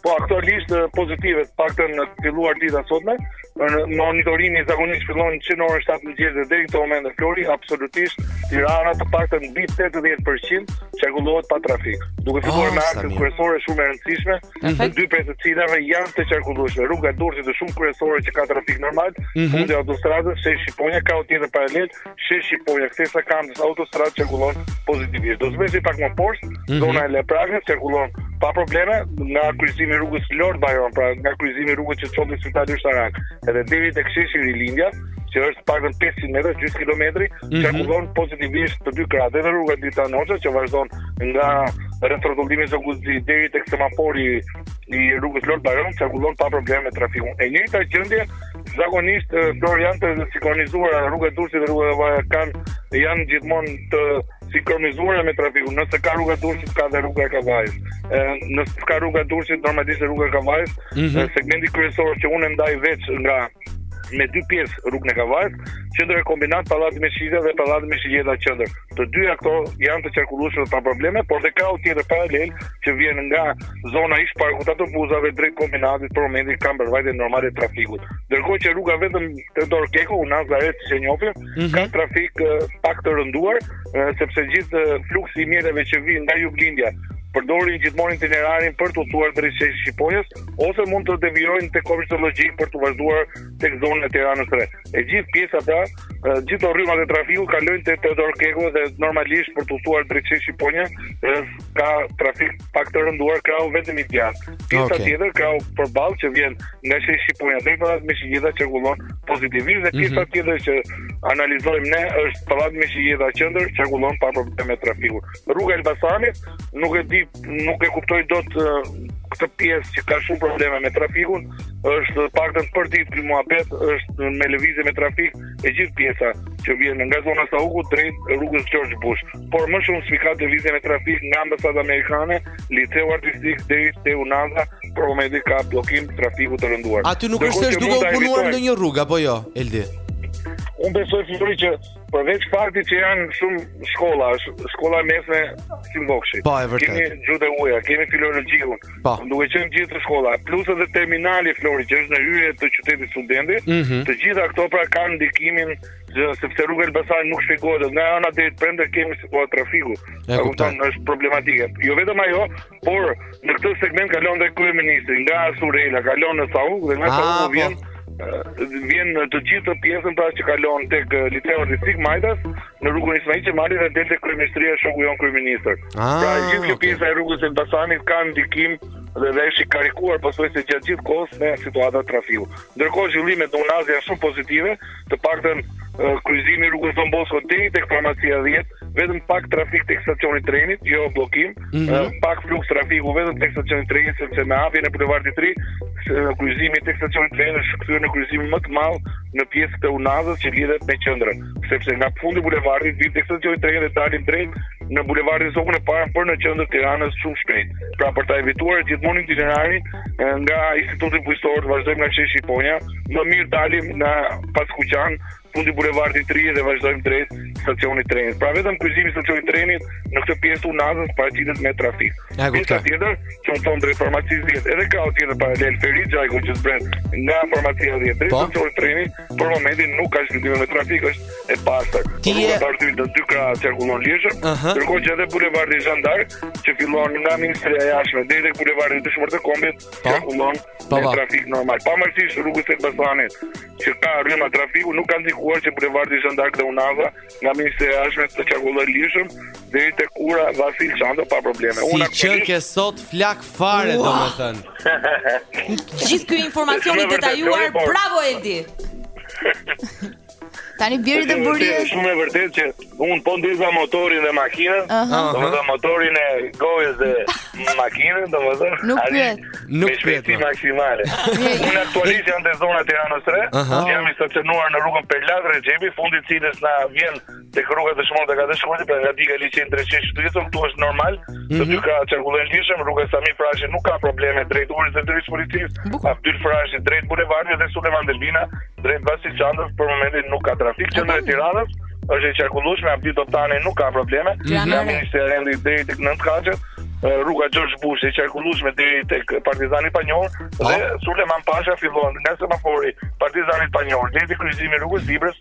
Po aktualisht pozitive, të paktën në të filluar dita e sotme, monitorimi zakonisht fillon që në orën 7 mëngjes dhe deri këto momente Flori absolutisht Tirana të paktën mbi 80% qarkullohet pa trafik. Duke ah, filluar oh, me akset kryesore shumë e rëndësishme, të dy prej të cilave janë të qarkullueshme. Rruga e Durrësit është shumë kryesore që ka trafik normal, mm -hmm. fundi i autostradës sheshi Shqiponja kahu tjetër paralel, Sheshi Shqiponja, kthesa e Kamzës, autostradë qarkullon pozitivisht. Do të zbres pak më poshtë, mm -hmm. zona e Laprakës qarkullon pa probleme nga kryqëzimi i rrugës Lord Byron, pra nga kryqëzimi i rrugës që çon në spitalin Ushtarak, edhe deri tek sheshi Rilindja, që është të paktën 500 metra, gjysmë kilometri, mm -hmm. qarkullon pozitivisht të dy krahët, edhe rruga Dritan Hoxha që vazhdon nga rrethrrotullimi Zogu i Zi deri tek semafori i rrugës Lord Byron, qarkullon pa probleme trafiku. E njëjta gjendje Zakonisht Flori janë të sinkronizuara, rruga e Durrësit dhe rruga e Kavajës kanë janë gjithmonë të sinkronizuara me trafikun. Nëse ka rruga e Durrësit, ka dhe rruga e Kavajës. Ë nëse ka rruga e Durrësit, normalisht rruga e Kavajës, mm -hmm. segmenti kryesor që unë e ndaj veç nga me dy pjesë rrugën e Kavajës, qendra e Kombinat Pallati me Shigjeta dhe Pallati me Shigjeta qendër. Të dyja këto janë të qarkullueshme pa probleme, por dhe kahu tjetër paralel që vjen nga zona e ish-Parkut të Autobuzave drejt Kombinatit për momentin ka mbarëvajtje normale të trafikut. Ndërkohë që rruga vetëm Teodor Keko, Unaza e Re siç e njofim, mm -hmm. ka trafik pak të rënduar, sepse gjithë fluksi i mjetëve që vijnë nga juglindja, përdorin gjithmonë itinerarin për të udhëtuar drejt sheshit të Shqiponjës ose mund të devijojnë tek Kopshti Zoologjik për të vazhduar tek zona e Tiranës së Re. E gjithë pjesa pra gjithë rrymat e trafikut kalojnë te Teodor Keko dhe normalisht për të udhëtuar drejt Sheshit Shqiponja, ka trafik pak të rënduar krahu vetëm i djathtë. Pjesa okay. tjetër krahu përballë që vjen nga Sheshi Shqiponja drejt Pallatit me Shigjeta qarkullon pozitivisht dhe pjesa mm -hmm. tjetër që analizojmë ne është Pallati me Shigjeta qendër qarkullon pa probleme trafiku. Rruga e Elbasanit nuk e di nuk e kuptoj dot këtë pjesë që ka shumë probleme me trafikun, është paktën për ditë ky muhabet është me lëvizje me trafik e gjithë pjesa që vjen nga zona Sauku drejt rrugës George Bush. Por më shumë si ka lëvizje me trafik nga ambasada amerikane, liceu artistik deri te Unaza, për momentin ka bllokim trafiku të rënduar. Aty nuk është se është duke u punuar ndonjë rrugë apo jo, Eldi? Unë besoj sigurisht që Përveç faktit që janë shumë shkolla, shkolla e mesme Asim Vokshi. Po, e vërtet. Kemi gjuhët e huaja, kemi filologjikun. Po. Duke qenë gjithë shkolla, plus edhe terminali Flori që është në hyrje të Qytetit Studenti, mm -hmm. të gjitha këto pra kanë ndikimin që sepse rruga e Elbasanit nuk shpjegohet nga ana deri brenda kemi situata trafiku. E kupton, është problematike. Jo vetëm ajo, Por në këtë segment kalon dhe kryeministri nga Surreli, kalon në Sauk dhe nga ah, Sauk po. vjen vjen në të gjithë pjesën pra që kalon tek liceu artistik majtas në rrugën Ismail Qemali dhe del tek kryeministria shoku jonë kryeministër. Ah, pra gjithë kjo pjesa e rrugës së Elbasanit ka ndikim dhe dhe është e karikuar pothuajse gjatë gjithë kohës me situata trafiku. Ndërkohë zhvillimet në Unazë janë shumë pozitive, të paktën kryqëzimi i rrugës Don Bosco deri tek farmacia 10, vetëm pak trafik tek stacioni i trenit, jo bllokim, mm -hmm. pak fluks trafiku vetëm tek stacioni i trenit sepse me hapjen e bulevardit të ri, kryqëzimi tek stacioni i trenit është kthyer në kryqëzimin më të madh në pjesën e Unazës që lidhet me qendrën, sepse nga fundi i bulevardit vjen tek stacioni i trenit dhe dalim drejt në bulevardin Zogu i Parë për në qendër të Tiranës shumë shpejt. Pra për ta evituar gjithmonë itinerarin nga Instituti Bujqësor, të vazhdojmë nga Sheshi Shqiponja, më mirë dalim në Paskuqan, fundi i bulevardit të ri dhe vazhdojmë drejt stacionit të trenit. Pra vetëm kryqëzimi i stacionit të trenit në këtë pjesë të Unazës paraqitet me trafik. Pjesa tjetër që çon drejt farmacisë 10, edhe krahu tjetër paralel Ferit Xhajko që zbren nga farmacia 10 drejt po. stacionit të trenit, për momentin nuk ka zhvillime me trafik, është e pastër. Ti je pas dy të dy krahët qarkullon lirshëm, uh -huh. ndërkohë që edhe bulevardi Zhan D'Ark, që fillon nga Ministria e Jashtme deri tek bulevardi Dëshmorët e Kombit, po. qarkullon po, me po. trafik normal. Pavarësisht rrugës së Elbasanit, që ka rryma trafiku, nuk ka ndikuar që bulevardi Zhan D'Ark dhe Unaza nga Ministria e Jashtme të qarkullojë lirshëm deri tek ura Vasil Shanto pa probleme. Si Unë që ke sot flakë fare, wow. domethënë. Gjithë ky informacion i detajuar, bravo Eldi. Tani bjeri dhe borisë. Është shumë e vërtetë që un po ndeza motorin dhe makinën, domethënë motorin e gojës dhe makinën, domethënë. Nuk pyet. Nuk pyet. Ti maksimale. Unë aktualisht jam në zonën e Tiranës së Re, jam i stacionuar në rrugën Perlat Rexhepi, fundi i cilës na nxjerr tek rruga Dëshmorët e Katër Shkurtit, pra nga diga e liqenit drejt shesh Shqipërisë, këtu është normal, mm -hmm. të mhm. dy kahet qarkullojnë lirshëm, rruga Sami Frashëri nuk ka probleme drejt urës dhe drejt policisë, Abdyl Frashëri drejt bulevardit dhe Sulejman Delvina drejt Vasil Shantos, për momentin nuk ka trafik, qendra e Tiranës, është e qarkullueshme, Abdi Toptani nuk ka probleme, mm -hmm. nga Ministria e Rendit drejt nëntëkatëshet, rruga George Bush e qarkullueshme deri tek Partizani i Panjohur dhe Sulejman Pasha fillon nga semafori Partizani i Panjohur deri te kryqëzimi i rrugës Dibrës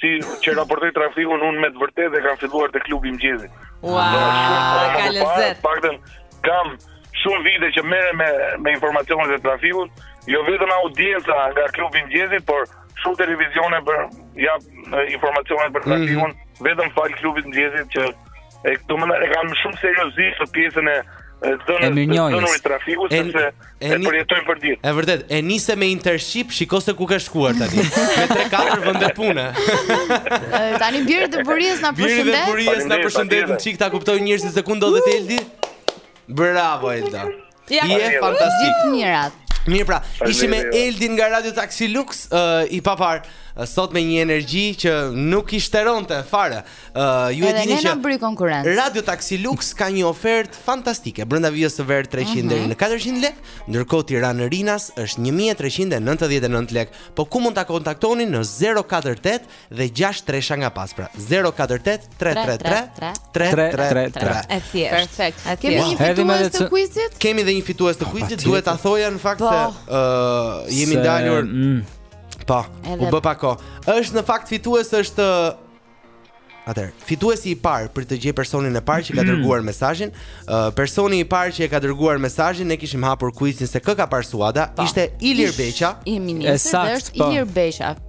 si që raportoj trafikun unë me të vërtetë e kam filluar te klubi i mëngjesit. Ua, ka lezet. Paktën kam shumë vite që merrem me me informacionet e trafikut, jo vetëm audienca nga klubi i mëngjesit, por shumë televizione po jap informacione për mhm. trafikun, mm -hmm. vetëm falë klubit të mëngjesit që e do më e kam shumë seriozisht pjesën e zonës të trafikut e, sepse e, e, përjetojmë për ditë. Është vërtet, e nise me internship, shiko se ku ka shkuar tani. Me 3-4 vende pune. tani bëri të borisë na përshëndet. Bjeri të borisë na përshëndet, çik ta kuptojnë njerëzit se ku ndodhet Eldi. Bravo Eldo. Ja, je Faleminderit. fantastik. Gjithë të mirat. Mirë pra, ishim me Faleminderit. Eldin nga Radio Taxi Lux, ë, i paparë ë, sot me një energji që nuk i shteronte fare. Ë, ju e Edhe dini ne që na bëri konkurrencë. Radio Taxi Lux ka një ofertë fantastike brenda vijës së verdhë 300 Mhm. deri në 400 lek, ndërkohë Tiranë Rinas është 1399 lek. Po ku mund ta kontaktoni në 048 dhe gjashtë tresha nga pas, pra. 048 333 333. E thjeshtë. Perfekt. E Kemi thjeshtë. një Hedhim edhe fitues të cë- kuizit? Kemi dhe një fitues të kuizit, patjetër. duhet ta thoja në fakt Po. se ë jemi Se, ndalur. mm. Po, Edhe- u bë pak kohë. Është në fakt fitues është ë, Atëherë, fituesi i parë për të gjej personin e parë që ka dërguar mesazhin, ë, personi i parë që e ka dërguar mesazhin, ne kishim hapur kuizin se kë ka parë Suada, ishte Ilir Beqa. Ish-ministri dhe është Ilir Beqa.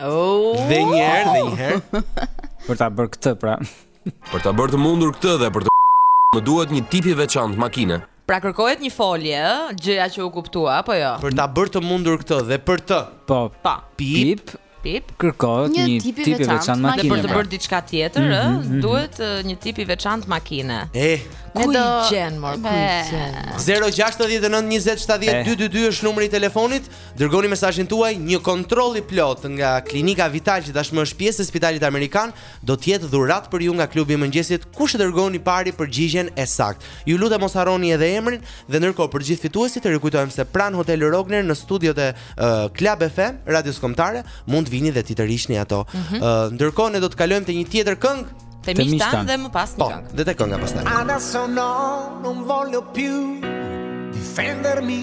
Oh. Dhe një herë, dhe një herë. Për ta bërë këtë pra. Për ta bërë të mundur këtë dhe për të më duhet një tip i veçantë makine. Pra kërkohet një folje, ë, gjëja që u kuptua apo jo? Për ta bërë të mundur këtë dhe për të. Po, Pa. pip, Pip. kërkohet Një një tip i tip i veçantë veçantë Dhe makine. për të pra. bërë diçka tjetër, ë, duhet ë, një tip i veçantë makine. E, Ku i gjen mor, ku i gjen? 069 20 70 222 është numri i telefonit. Dërgoni mesazhin tuaj, një kontroll i plotë nga Klinika Vital që tashmë është pjesë e Spitalit Amerikan, do të jetë dhuratë për ju nga klubi i mëngjesit. Kush e dërgon i pari përgjigjen e saktë? Ju lutem mos harroni edhe emrin dhe ndërkohë për gjithë fituesit e rikujtojmë se pranë Hotel Rogner në studiot e uh, Club FM, Radios Kombëtare, mund të vini dhe t'i tërhiqni ato. Mm -hmm. uh, ndërkohë ne do të kalojmë te një tjetër këngë Te miqtë tanë dhe më pas një po, këngë. Po, dhe te kënga pastaj. Adesso no, non voglio più difendermi.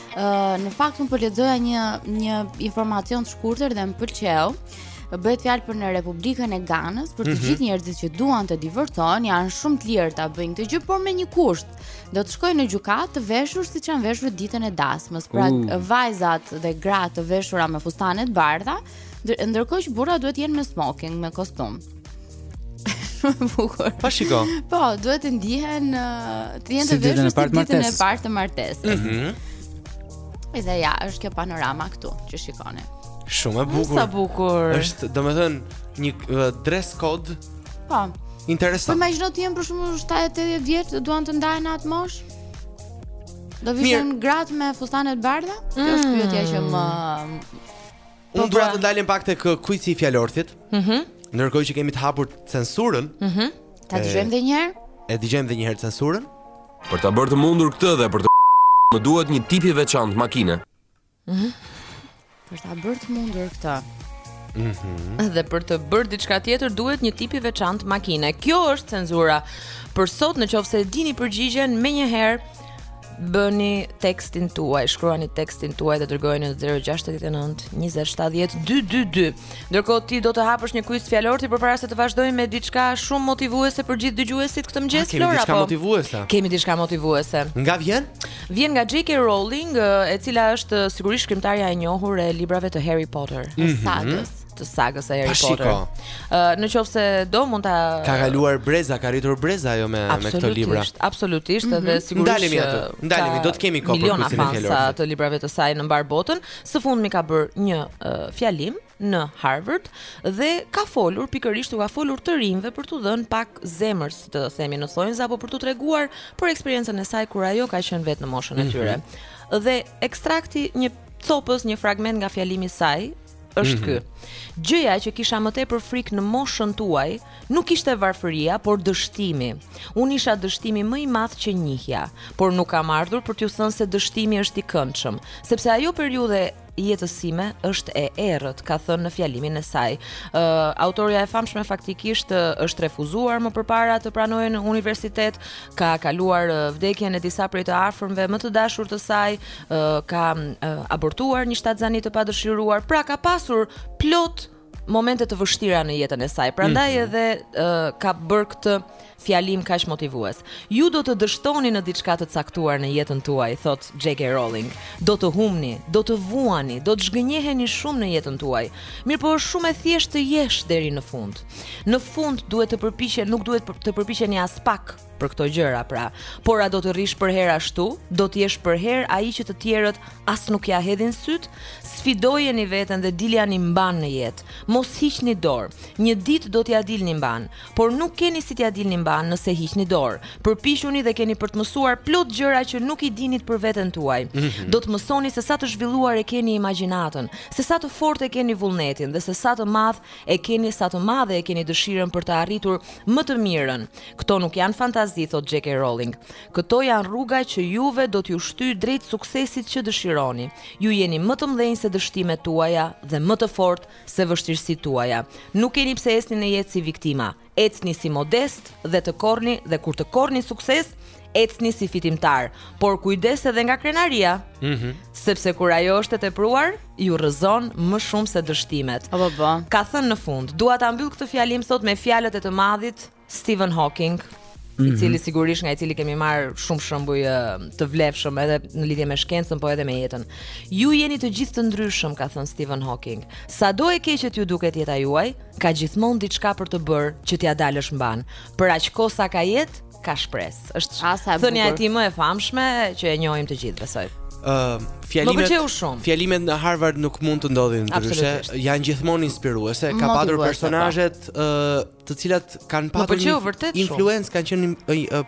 në fakt unë po lexoja një një informacion të shkurtër dhe më pëlqeu. Bëhet fjalë për në Republikën e Ganës, për të mm -hmm. gjithë njerëzit që duan të divorcohen, janë shumë të lirë ta bëjnë këtë gjë, por me një kusht. Do të shkojnë në gjykatë të veshur siç janë veshur ditën e dasmës, pra uh. vajzat dhe gratë të veshura me fustane të bardha, ndërkohë që burrat duhet të jenë me smoking, me kostum. shumë e bukur. Po shiko. Po, duhet të ndihen të jenë të veshur si ditën e parë të martesës. Ëh. Mhm. Edhe ja, është kjo panorama këtu që shikoni. Shumë e bukur. Sa bukur. Është, domethënë, një uh, dress code. Po. Interesant. Po imagjino ti janë për shembull 70-80 vjeç, do duan të ndahen në atë moshë? Do vishen gratë me fustane të bardha? Kjo është mm. pyetja që më Po Unë dua pra. të ndalim pak tek uh, kuizi i fjalorthit. Mhm. Ndërkohë që kemi të hapur censurën, Mhm. Ta dëgjojmë edhe një herë? e dëgjojmë edhe një herë censurën. Për ta bërë të mundur këtë dhe për të bërë duhet një tip i veçantë makine. Mhm. Për ta bërë të mundur këtë. Mhm. Dhe për të bërë diçka tjetër duhet një tip i veçantë makine. Kjo është cenzura. Për sot në qoftë se e dini përgjigjen menjëherë bëni tekstin tuaj, shkruani tekstin tuaj dhe dërgojeni në 069 2070 222. Ndërkohë ti do të hapësh një quiz fjalorthi përpara se të vazhdojmë me diçka shumë motivuese për gjithë dëgjuesit këtë mëngjes Flora. Kemi diçka po? motivuese. Kemi diçka motivuese. Nga vjen? Vjen nga J.K. Rowling, e cila është sigurisht shkrimtarja e njohur e librave të Harry Potter, mm -hmm. sagës. të sagës së Harry Potter. Ë uh, në qoftë se do mund ta Ka kaluar breza, ka rritur breza ajo me me këto libra. Absolutisht, absolutisht mm -hmm. dhe sigurisht. Ndalemi aty. Ndalemi, do të kemi kohë për kuizin e fjalës. Fansa të librave të saj në mbarë botën, së fundmi ka bërë një uh, fjalim në Harvard dhe ka folur pikërisht u ka folur të rinjve për t'u dhënë pak zemër, si të themi në thonjza apo për t'u treguar për eksperiencën e saj kur ajo ka qenë vetë në moshën e mhm. tyre. Mm -hmm. Dhe ekstrakti një copëz një fragment nga fjalimi i saj është mm -hmm. ky. Gjëja që kisha më tepër frikë në moshën tuaj nuk ishte varfëria, por dështimi. Unë isha dështimi më i madh që njihja, por nuk kam ardhur për t'ju thënë se dështimi është i këndshëm, sepse ajo periudhë e jetës sime është e errët, ka thënë në fjalimin e saj. Ë uh, autorja e famshme faktikisht uh, është refuzuar më përpara të pranohej në universitet, ka kaluar uh, vdekjen e disa prej të afërmve më të dashur të saj, ka abortuar një shtatzani të padëshiruar, pra ka pasur plot momente të vështira në jetën e saj. Prandaj mm -hmm. edhe uh, ka bërë këtë fjalim kaq motivues. Ju do të dështoni në diçka të caktuar në jetën tuaj, thotë J.K. Rowling. Do të humni, do të vuani, do të zhgënjeheni shumë në jetën tuaj. Mirëpo është shumë e thjeshtë të jesh deri në fund. Në fund duhet të përpiqeni, nuk duhet të përpiqeni aspak për këto gjëra pra. Por a do të rrish përherë ashtu? Do të jesh përherë ai që të tjerët as nuk ia hedhin sytë? Sfidojeni veten dhe diljani mbanë në jetë. Mos hiqni dorë. Një ditë do t'ia dilni mbanë, por nuk keni si t'ia dilni mbanë nëse hiqni dorë. Përpiquni dhe keni për të mësuar plot gjëra që nuk i dinit për veten tuaj. Mm -hmm. Do të mësoni se sa të zhvilluar e keni imagjinatën, se sa të fortë e keni vullnetin dhe se sa të madh e keni sa të madhe e keni dëshirën për të arritur më të mirën. Këto nuk janë fantazi, thotë J.K. Rowling. Këto janë rruga që juve do t'ju shtyjë drejt suksesit që dëshironi. Ju jeni më të mëdhenj se dështimet tuaja dhe më të fortë se vështirësitë tuaja. Nuk keni pse ecni në jetë si viktima. Ecni si modestë dhe të korrni dhe kur të korrni sukses, ecni si fitimtarë, por kujdes edhe nga krenaria. Mhm. Mm sepse kur ajo është e tepruar, ju rrëzon më shumë se dështimet. Po po. Ka thënë në fund, dua ta mbyll këtë fjalim sot me fjalët e të madhit Stephen Hawking, mm -hmm. i mhm. cili sigurisht nga i cili kemi marrë shumë shembuj të vlefshëm edhe në lidhje me shkencën, po edhe me jetën. Ju jeni të gjithë të ndryshëm, ka thënë Stephen Hawking. Sado e keqe t'ju duket jeta juaj, ka gjithmonë diçka për të bërë që t'ia dalësh mbanë. Për aq kohë sa ka jetë, ka shpresë. Është ah, thënia e tij më e famshme që e njohim të gjithë, besoj. Ëm, uh, fjalimet fjalimet në Harvard nuk mund të ndodhin ndryshe, janë gjithmonë inspiruese. Ka patur po. personazhe të uh, të cilat kanë patur influencë, kanë qenë uh,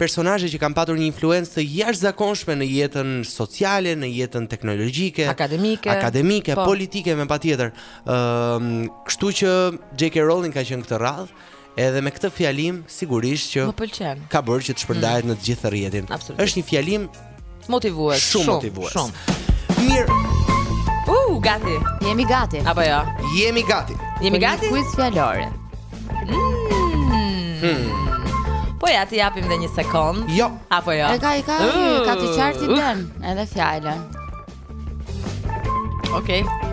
personazhe që kanë patur një influencë të jashtëzakonshme në jetën sociale, në jetën teknologjike, akademike, akademike, po. politike me patjetër. Ëm, uh, kështu që J.K. Rowling ka qenë këtë radhë Edhe me këtë fjalim sigurisht që ka bërë që të shpërndahet mm. në të gjithë rrjetin. Është një fjalim motivues, shumë motivues. Shumë. Mirë. U, uh, gati. Jemi gati. Apo jo. Jemi gati. Jemi gati. Kuiz fjalore. Mm. Hmm. Po ja t'i japim dhe një sekond. Jo. Apo jo. E ka i ka, uh. ka të qartë idenë, edhe fjalën. Okej. Okay.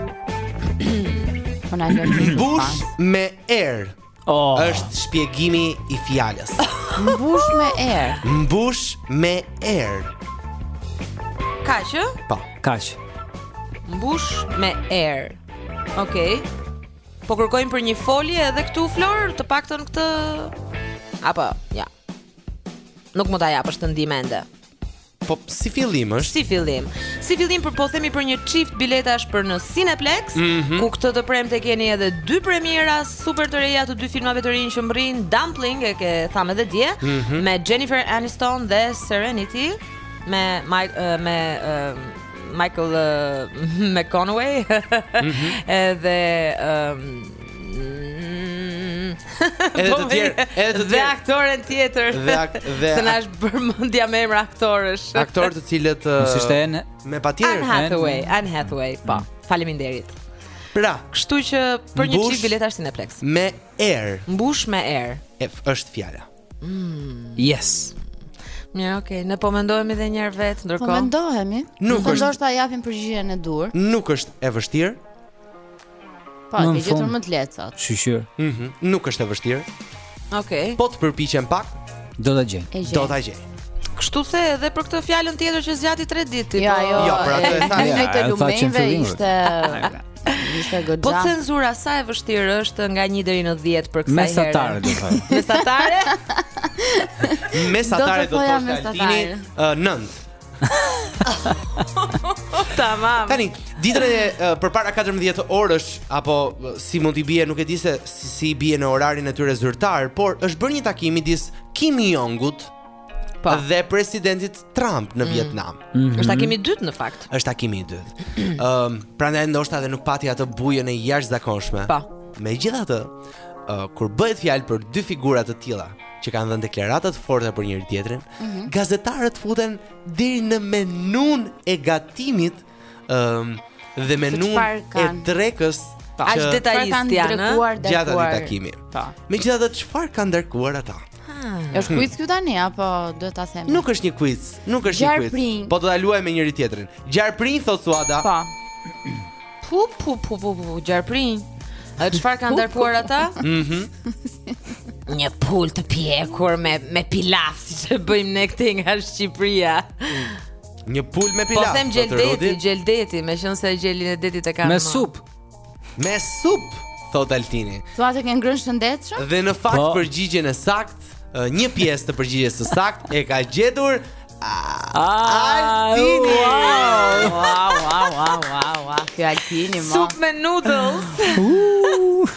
Mbush me erë. Oh. Është shpjegimi i fjalës. Mbush me erë. Mbush me erë. Kaq, ë? Po. Kaq. Mbush me erë. Okej. Okay. Po kërkojmë për një folje edhe këtu Flor, të paktën këtë apo jo. Nuk mund ta japësh këtë ndihmë ende. Po si fillim është? Si fillim. Si fillim për po themi për një çift biletash për në Cineplex, mm -hmm. ku këtë të premte keni edhe dy premiera super të reja të dy filmave të rinj që mbërrijnë Dumplin' e që thamë edhe dje mm -hmm. me Jennifer Aniston dhe Serenity me my, uh, me uh, Michael uh, McConaughey mm -hmm. edhe um, Edhe të tjerë, edhe të tjerë. Dhe aktoren tjetër. Dhe ak, dhe se na është bërë mendja me emra aktorësh. Aktorë të cilët uh, si ishte Anne me patjetër. Anne Hathaway, Anne Hathaway, po. Mm. Faleminderit. Pra, kështu që për një çift bileta në Cineplex. Me Air. Mbush me Air. Është fjala. Mm. Yes. Mirë, ok. Ne po mendohemi edhe një herë vet, ndërkohë. Po mendohemi. Nuk është. Do japim përgjigjen e dur. Nuk është e vështirë. Po, e ke gjetur më të lehtë sot. Shyqyr. Mhm. Nuk është e vështirë. Okej. Okay. Po të përpiqem pak, do ta gjej. Do ta gjej. Kështu the edhe për këtë fjalën tjetër që zgjati 3 ditë. Ja, po. jo, jo, për atë e thashë. Ai të lumejve ishte Ishte goxha. Po cenzura sa e vështirë është nga 1 deri në 10 për kësaj herë. Mesatare do të thonë. Mesatare? Mesatare do të thotë Altini 9. Tamam. Tani, ditën e uh, përpara 14 orësh apo si mund t'i bie, nuk e di se si, si bie në orarin e tyre zyrtar, por është bërë një takim midis Kim Jong-ut po. dhe presidentit Trump në mm. Vietnam. Mm -hmm. Është takimi i dytë në fakt. Është takimi i dytë. Ëm, um, prandaj ndoshta edhe nuk pati atë bujën e jashtëzakonshme. Po. Megjithatë, uh, kur bëhet fjalë për dy figura të tilla që kanë dhënë deklarata të forta për njëri tjetrin, mhm. gazetarët futen deri në menun e gatimit ëm dhe menun e drekës. Aq detajistë janë gjatë atij takimi. Po. Megjithatë çfarë kanë ndarkuar ata? Është quiz këtu tani apo do ta them? Nuk është një quiz, nuk është një quiz. Po do ta luajmë me njëri tjetrin. Gjarprin thotë Suada. Po. Pu pu pu pu pu gjarprin. A çfarë kanë ndarkuar ata? Mhm. Një pulë të pjekur me me pilaf siç e bëjmë ne këtej nga Shqipëria. Një pulë me pilaf. Po them gjel deti, gjel deti, meqenëse gjelin e detit e kanë. Me supë. Me supë, thotë Altini. Thua se kanë ngrënë shëndetshëm? Dhe në fakt po. përgjigjen e saktë, një pjesë të përgjigjes së saktë e ka gjetur Altini! Wow, wow, wow, wow, wow, wow. Ky Altini, ma. Supë me noodles.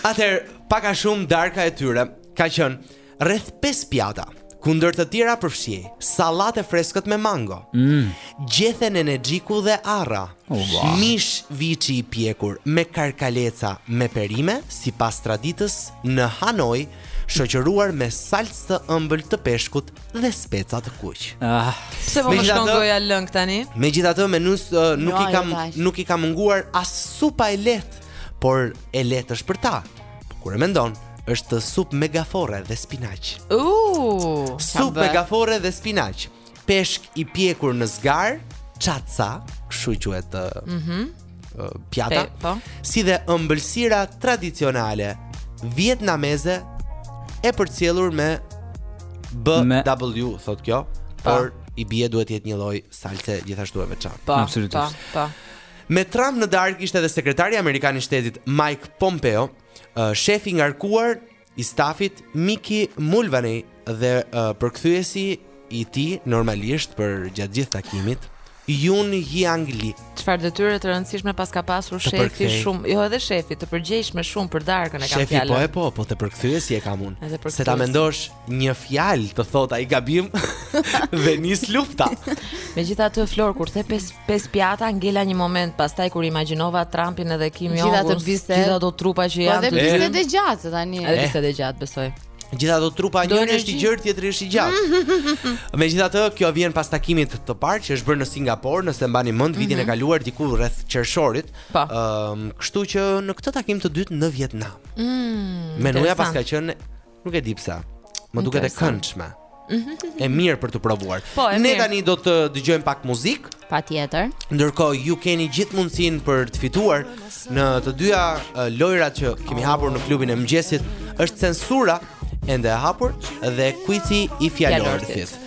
Atëherë, pak a shumë darka e tyre, ka qenë rreth 5 pjata, ku ndër të tjera përfshihej, sallatë e freskët me mango, mm. gjethe nenexhiku dhe arra, oh, wow. mish viçi i pjekur me karkaleca me perime, sipas traditës në Hanoi, shoqëruar me salcë të ëmbël të peshkut dhe speca të kuq. Ah, pse po më shkon goja lëng tani? Megjithatë menusë uh, nuk jo, i kam nuk i ka munguar as supa e lehtë, por e lehtë është për ta. Kur e mendon, është supë me gaforre dhe spinaq. Uuu, supë me gaforre dhe spinaq. Peshk i pjekur në zgarë, çaca, kështu quhet. Uh, mhm. Mm pjata, e, po. si dhe ëmbëlsira tradicionale vietnameze e përcjellur me BW, thotë kjo, pa. por i bie duhet të jetë një lloj salce gjithashtu e veçantë. Po, Absolutisht. Po, po. Me Trump në darkë ishte edhe sekretari amerikan i shtetit Mike Pompeo, uh, shefi i ngarkuar i stafit Mick Mulvaney dhe uh, përkthyesi i tij normalisht përgjatë gjithë takimit Yun Yang Li. Çfarë detyre të rëndësishme paska pasur shefi shumë, jo edhe shefi, të përgjegjshme shumë për darkën e kam fjalën. Shefi po e po, po te përkthyesi e kam unë. Se ta mendosh një fjalë të thotë ai gabim dhe nis lufta. Megjithatë Flor kur the pesë Pesë pjata ngela një moment pastaj kur imagjinova Trumpin edhe Kim Jong gjitha të biset gjitha do trupa që po janë të gjithë edhe biset e gjatë tani edhe biset e gjatë besoj gjitha do trupa një është i gjerë tjetri është i gjatë megjithatë kjo vjen pas takimit të parë që është bërë në Singapor nëse mbani mend mhm. vitin e kaluar diku rreth qershorit ëm po. kështu që në këtë takim të dytë në Vietnam mm, menuja paska qenë Nuk e di pse. Më duket e këndshme. Mhm. E mirë për t'u provuar. Po, ne tani do të dëgjojmë pak muzikë. Patjetër. Ndërkohë ju keni gjithë mundësinë për të fituar në të dyja lojrat që kemi hapur në klubin e mëngjesit. Është censura ende e hapur dhe kuici i fjalorit.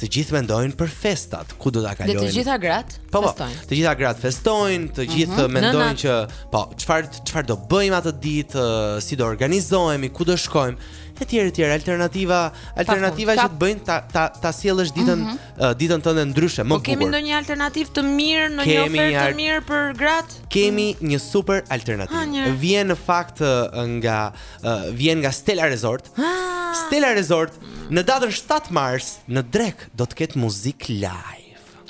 të gjithë mendojnë për festat, ku do ta kalojnë. Dhe të gjitha gratë po, po, festojnë. Të gjitha gratë festojnë, të mhm. gjithë mm -hmm. mendojnë Nëna. që po, çfarë çfarë do bëjmë atë ditë, si do organizohemi, ku do shkojmë etj etj alternativa alternativa që të bëjnë ta ta ta sjellësh ditën mm -hmm. ditën tënde ndryshe më po bukur. Po kemi ndonjë alternativë të mirë, ndonjë ofertë të mirë për gratë? Kemi një super alternativë. Vjen në fakt nga vjen nga Stella Resort, Ah! Stella Resort në datën 7 mars në drekë do të ketë muzikë live.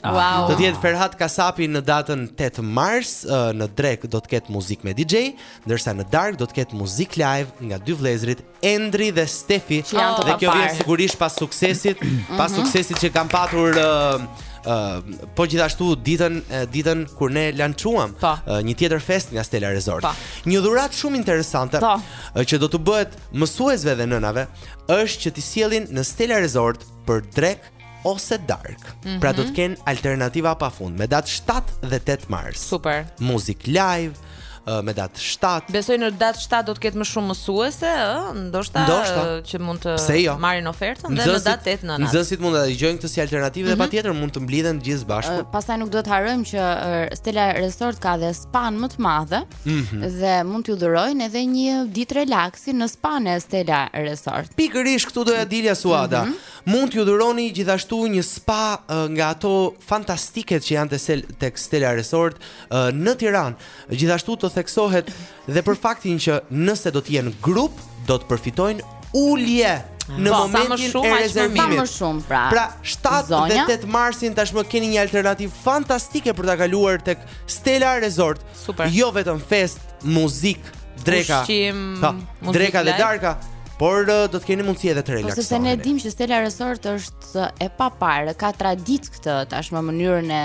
Ah. Wow. Do të jetë Ferhat Kasapi në datën 8 mars uh, në drekë do të ketë muzikë me DJ, ndërsa në darkë do të ketë muzikë live nga dy vëllezërit Endri dhe Stefi. Që janë të paparë. Dhe kjo vjen sigurisht pas suksesit, pas suksesit që kanë patur uh, uh, po gjithashtu ditën uh, ditën kur ne lançuam Po. uh, një tjetër festë nga Stella Resort. Po. Një dhuratë shumë interesante Po. uh, që do të bëhet mësuesve dhe nënave është që t'i sjellin në Stella Resort për drekë ose darkë. Mm -hmm. Pra do të kenë alternativa pa fund me datë 7 dhe 8 mars. Super. Muzikë live me datë 7. Besoj në datë 7 do të ketë më shumë mësuese, ë, ndoshta, ndoshta që mund të jo? marrin ofertën dhe në datë 8 nëna. Nxënësit mund ta dëgjojnë këtë si alternativë mm -hmm. dhe mhm. patjetër mund të mblidhen të gjithë bashkë. Uh, pastaj nuk duhet harrojmë që uh, Stella Resort ka dhe spa më të madhe. Mm -hmm. Dhe mund t'ju dhurojnë edhe një ditë relaksi në spa në Stella Resort. Pikërisht këtu doja të dilja Suada. Mm -hmm. Mund t'ju dhuroni gjithashtu një spa uh, nga ato fantastiket që janë sel, tek Stella Resort uh, në Tiranë. Gjithashtu të theksohet dhe për faktin që nëse do të jenë grup, do të përfitojnë ulje në po, momentin shumë, e rezervimit. Më shumë, pra. Pra, 7 zonja? dhe 8 marsin tashmë keni një alternativë fantastike për ta kaluar tek Stella Resort. Super. Jo vetëm festë, muzikë, dreka. Ushqim, po, muzikë, dreka dhe darka. Por uh, do të keni mundësi edhe të po, relaksoheni. Sepse ne e dimë që Stella Resort është uh, e paparë, ka traditë këtë tashmë mënyrën e,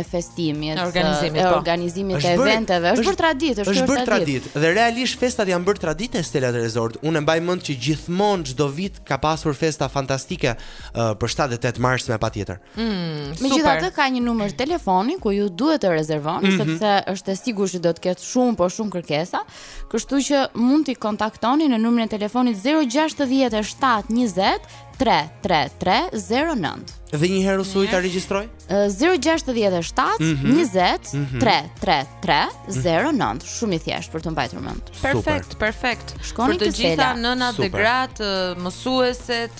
e festimit, e organizimit, e po. organizimit të eventeve. Është bërë traditë, është bërë traditë. Dhe realisht festat janë bërë traditë në Stella Resort. Unë e mbaj mend që gjithmonë çdo vit ka pasur festa fantastike uh, për 7 dhe 8 mars me patjetër. Mm, super. Megjithatë ka një numër telefoni ku ju duhet të rezervoni mm -hmm. sepse është e sigurt që do të ketë shumë po shumë kërkesa. Kështu që mund t'i kontaktoni në numrin e telefonit 067 20 33309. Dhe një herë usuj ta regjistroj? 067 20 33309. Shumë i thjeshtë për t'u mbajtur mend. Perfekt, perfekt. Shkoni për të gjitha nënat dhe gratë, mësueset,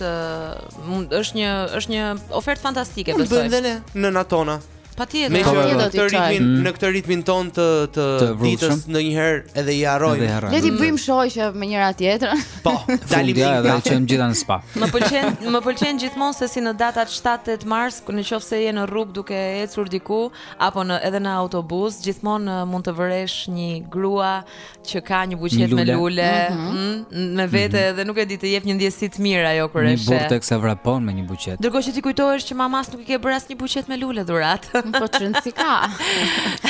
Mund është një është një ofertë fantastike besoj. Mund t'ua bëjmë ne nënave tona. Patjetër, me që do të ritmin mm. në këtë ritmin tonë të të, të ditës ndonjëherë edhe i harrojmë. Le t'i bëjmë shoqe me njëra tjetrën. Po, dalim dhe t'i çojmë gjithë në spa. Më pëlqen, më pëlqen gjithmonë se si në datat 7-8 mars, në qoftë se je në rrugë duke ecur diku apo në edhe në autobus, gjithmonë uh, mund të vëresh një grua që ka një buqetë me lule, mhm. me vete mhm. dhe nuk e di të jep një ndjesi të mirë ajo kur e sheh. Një burrë teksa vrapon me një buqetë. Ndërkohë që ti kujtohesh që mamasë nuk i ke bërë asnjë buqetë me lule dhuratë. Po ç'rëndësi ka.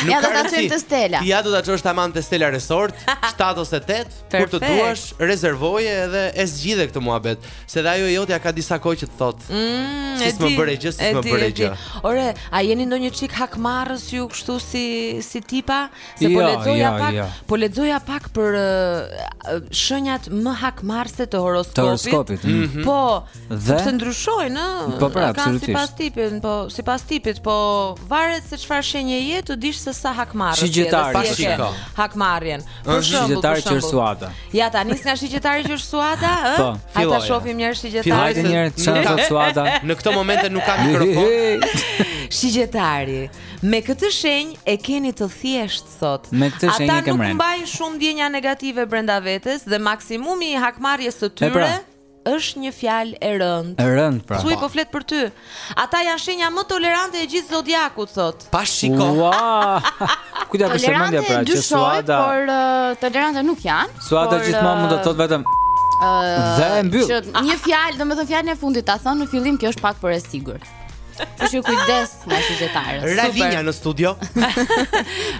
Ja do ta çojmë te Stella. Ja do ta çosh tamam te Stella Resort, 7 ose 8, kur të duash, rezervoje edhe e zgjidhe këtë muhabet, se dhe ajo jotja ka disa kohë që të thotë. Mm, si s'më bëre gjë, si s'më bëre gjë. Ore, a jeni ndonjë çik hakmarrëse ju kështu si si tipa, Se po lexoja ja, pak, ja. po lexoja pak për uh, shenjat më hakmarrëse të horoskopit. Të horoskopit. Mm -hmm. Po, dhe sepse ndryshojnë, ëh. Po pra, absolutisht. Sipas tipit, po sipas tipit, po varet se çfarë shenje je, të dish se sa hakmarrës je. Shigjetari, pa shiko. Hakmarrjen. Për shembull, shigjetari që është Suada. Ja, ta nis nga shigjetari që është Suada, ëh. Po, hajt ta shohim një herë shigjetarin. Filloi një herë çfarë Suada. Në këtë moment nuk ka mikrofon. Shigjetari. Me këtë shenjë e keni të thjeshtë sot. Me këtë shenjë e kemi, ata nuk mbajnë shumë ndjenja negative brenda vetes dhe maksimumi i hakmarrjes së tyre. Pra, është një fjalë e rëndë. E rëndë pra. Thuaj po flet për ty. Ata janë shenja më tolerante e gjithë zodiakut thot. Pa shiko. Wow. Ku ta pret mendja pra, që suada. Por uh, tolerante nuk janë. Suada gjithmonë mund të uh, thot vetëm uh, dhe e mbyll. Që një fjalë, domethënë fjalën e fundit ta thon në fillim, kjo është pak për e sigurt. Kështu kujdes nga shigjetarët. Ra linja në studio.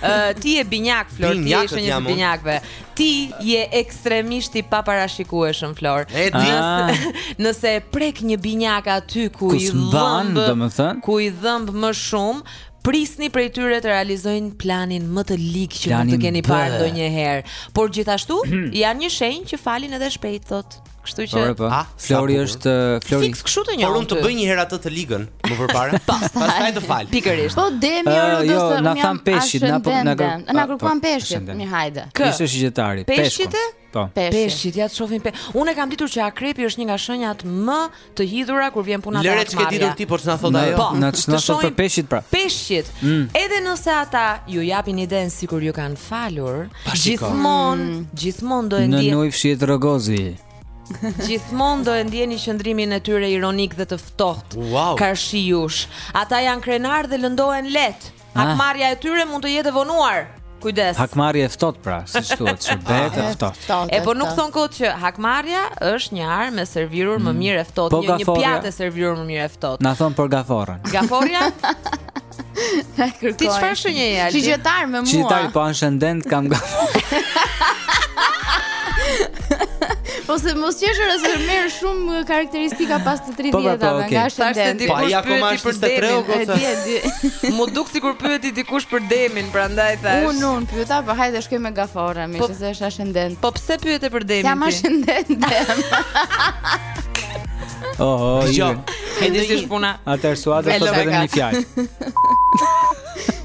Ë ti je binjak Flor, ti je një nga binjakëve. Ti je ekstremisht i paparashikueshëm Flor. Nëse nëse prek një binjak aty ku i dhëmb, domethënë, ku i dhëmb më shumë, prisni prej tyre të realizojnë planin më të lig që mund të keni parë ndonjëherë. Por gjithashtu janë një shenjë që falin edhe shpejt thotë. Kështu që po. ah, Flori është Flori. Fiks kështu të njëjtë. Por unë të bëj një herë atë të ligën më përpara. Pastaj të fal. Pikërisht. Po demi uh, ah, jo, na thanë peshqit, na po na kërkuan na ah, kërkuan po, peshqit. Mirë hajde. Kë? Ishte shigjetari. Peshqit? Po. Peshqit, ja të shohim pe. Unë e kam ditur që akrepi është një nga shenjat më të hidhura kur vjen puna te Lëre ç'ke ditur ti por ç'na thot ajo. Po, na ç'na thot për peshqit pra. Peshqit. Mm. Edhe nëse ata ju japin idenë sikur ju kanë falur, gjithmonë, mm. gjithmonë do e ndjen. Në ujë fshihet rreziku. Gjithmonë do e ndjeni qëndrimin e tyre ironik dhe të ftohtë. Wow. Karshi jush. Ata janë krenarë dhe lëndohen lehtë. Hakmarrja e tyre mund të jetë e vonuar. Kujdes. Hakmarrja e ftohtë pra, siç thuhet, që bëhet e ftohtë. E po nuk thon kot që hakmarrja është një armë e servirur mm. më mirë e ftohtë, po një, një pjatë e servirur më mirë e ftohtë. Na thon për gaforrën. Gaforrja? Ti çfarë shenje je? Shigjetar me mua. Shigjetar po ashendent kam gaforrë. Po se mos qesh se merr shumë karakteristika pas 30 po, po, okay. nga ashendenti. Po ai akoma është për demin. E di, e di. M'u duk sikur pyeti dikush për demin, prandaj thash. Unë unë pyeta, po hajde të shkojmë me gaforren, me po, se është ashendent. Po pse pyete për demin? Jam dem. Oh, jo. E di si është puna. Atëherë Suada po vetëm një fjalë.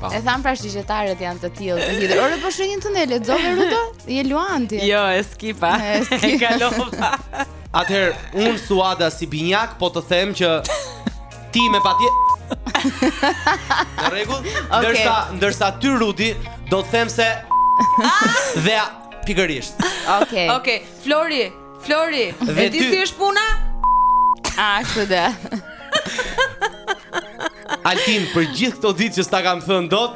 E thamë pra shigjetarët janë të tillë të hidhur. Ore po shenjën tonë e lexove Rudi? Je luan ti. Jo, e skipa. E kalova. Atëherë, unë Suada si binjak po të them që ti me patje Në rregull? Okej. Ndërsa ndërsa ty Rudi do të them se dhe a- pikërisht. Okej. Okej, Flori, Flori, Dhe e di ty- si është puna? Ashtu dhe. Altin për gjithë këto ditë që s'ta kam thënë dot,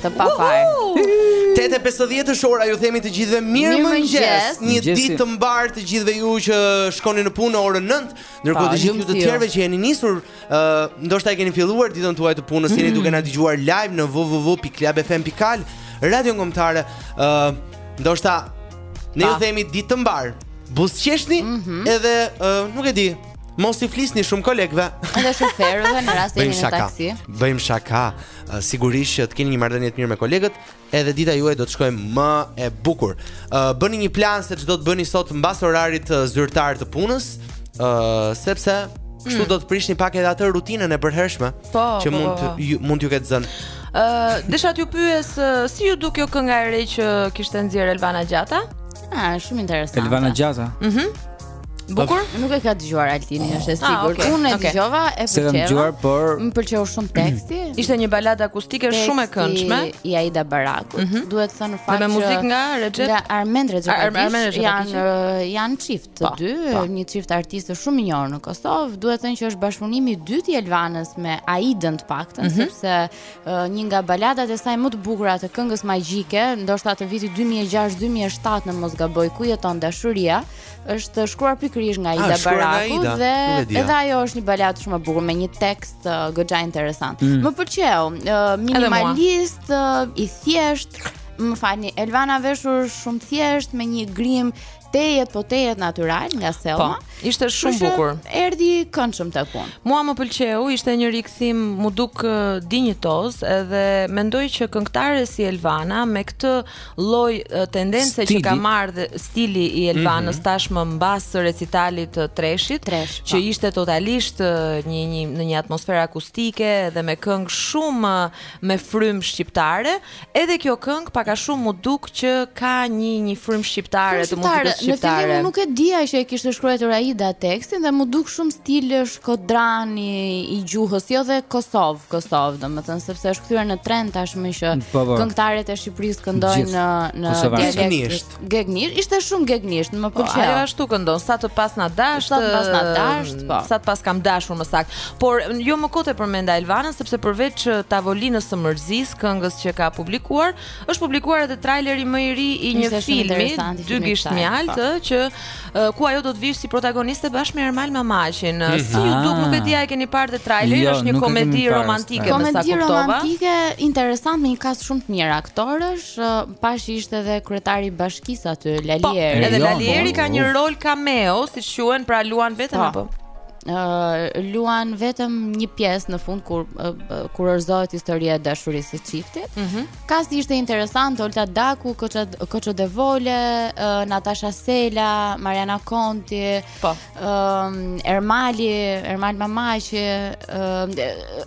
Të pa fare. 8:50 është ora, ju themi të gjithëve mirë mëngjes. Një ditë të mbarë të gjithëve ju që shkoni në punë në orën 9, ndërkohë të gjithë ju të tjerëve që jeni nisur, ë, ndoshta e keni filluar ditën tuaj të punës, jeni duke na dëgjuar live në www.clubfm.al, Radio Kombëtare, ë, ndoshta ne ju themi ditë të mbarë. Buzëqeshni mhm. edhe nuk e di, Mos i flisni shumë kolegëve. Edhe shoferëve në rastin e taksi. Bëjmë shaka. Sigurisht që të keni një marrëdhënie të mirë me kolegët, edhe dita juaj do të shkojë më e bukur. Uh, bëni një plan se ç'do të bëni sot mbas orarit zyrtar të punës, uh, sepse kështu mm. do të prishni pak edhe atë rutinën e përhershme po, që po, mund po, po. ju, mund t'ju ketë zënë. Ë, uh, desha t'ju pyes uh, si ju duk kjo kënga e re që kishte nxjerrë Elvana Gjata? Ah, shumë interesante. Elvana Gjata. Mhm. Mm Bukur? Nuk e ka dëgjuar Altini, oh. është e ah, sigurt. Unë e dëgjova, e pëlqeva. S'e kam dëgjuar, por më pëlqeu shumë teksti. Ishte një baladë akustike shumë e këndshme. I Aida Barakut. Mhm. Duhet thënë fakt. Me muzikë nga Rexhep. Nga Armend Rexhep. Janë janë çift të po, dy, po. një çift artistë shumë i njohur në Kosovë. Duhet thënë që është bashkëpunimi i dytë i Elvanës me Aidën të paktën, mhm. sepse një nga baladat e saj më të bukura të Këngës Magjike, ndoshta të vitit 2006-2007 në mos gaboj Ku jeton dashuria. është shkruar pikërisht nga Aida Baraku dhe edhe ajo është një baladë shumë e bukur me një tekst uh, goxha interesant. Mm. Më pëlqeu, uh, minimalist, uh, i thjeshtë, më falni, Elvana veshur shumë thjesht me një grim tejet po tejet natyral nga Selma. Po, ishte shumë bukur. Erdhi këndshëm tek unë. Mua më pëlqeu, ishte një rikthim, m'u duk dinjitoz, edhe mendoj që këngëtare si Elvana me këtë lloj tendence që ka marrë dhe stili i Elvanës mm -hmm. tashmë mbas recitalit të Treshit, Tresh, që pa. Po. ishte totalisht një një në një atmosferë akustike dhe me këngë shumë me frymë shqiptare, edhe kjo këngë pak a shumë m'u duk që ka një një frymë shqiptare të muzikës shqiptare. Në fillim nuk e dija që e kishte shkruar Aida tekstin dhe m'u duk shumë stil shkodrani i gjuhës, jo dhe Kosov. Kosovë, domethënë sepse është kthyer në trend tashmë që po, po. këngëtaret e Shqipërisë këndojnë në në gegnisht. Gegnisht, ishte shumë gegnisht, më po, pëlqeu. Ajo ashtu këndon, sa të pas na dash, sa të pas na dash, po. Sa të pas kam dashur më saktë. Por jo më kot e përmenda Elvanën sepse përveç uh, tavolinës së mërzisë, këngës që ka publikuar, është publikuar edhe traileri më i ri i një filmi, dy gisht mjaltë, që ku ajo do të vijë si protagoniste bashkë me Ermal Mamaqin. Mm -hmm. Si ju duk, nuk e di a e keni parë dhe trailerin, jo, është një komedi romantike, me sa kuptova. Komedi romantike interesant me një kast shumë të mirë aktorësh, pashë ishte edhe kryetari i bashkisë aty, Lali Eri. Po, edhe jo, Lali Eri po, ka një rol cameo, siç quhen, pra luan veten po. apo? Uh, luan vetëm një pjesë në fund kur uh, kurorëzohet historia e dashurisë së çiftit. Mm -hmm. Kasti ishte interesant, Olta Daku, Koço Devole, uh, Natasha Sela, Mariana Kondi, po. Um, Ermali, Ermal Mamaqi, um,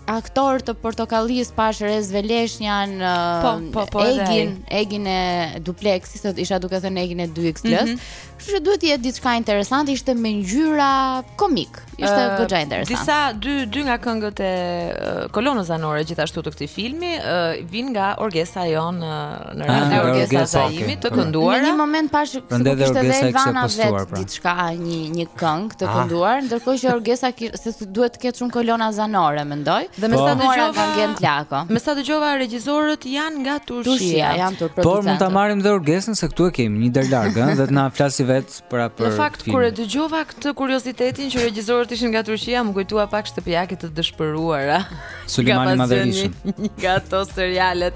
aktorë të Portokallisë, pashë Rezi Veleshnjën, um, po, po, po, Egin, Egin e Duplex, si, isha duke thënë Egin e 2XL Mm -hmm. Kështu që duhet të jetë diçka interesante, ishte me ngjyra komike. Ishte uh, goxha interesante. Disa dy dy nga këngët e uh, kolonës zanore gjithashtu të këtij filmi uh, vijnë nga Orgesa jonë uh, në ah, radio ah, Orgesa Zaimi të kënduar. Në një moment pashë se po kishte dhe Elvana vetë pra. diçka një një këngë të ah. kënduar, ndërkohë që Orgesa se duhet të ketë shumë kolona zanore, mendoj. Dhe me Po. sa Mora nga dëgjova, Gent Lako. me sa dëgjova regjisorët janë nga Turqia. Turqia janë turq Por mund ta producentët. marrim dhe Orgesën se këtu e kemi një derë larg, ëh, dhe të na flasë vetë për a për Në fakt filmin. kur e dëgjova këtë kuriozitetin që regjisorët ishin nga Turqia, më kujtua pak shtëpiake të dëshpëruara. Sulejmani Ka pas Madhërishëm. qenë Një nga ato serialet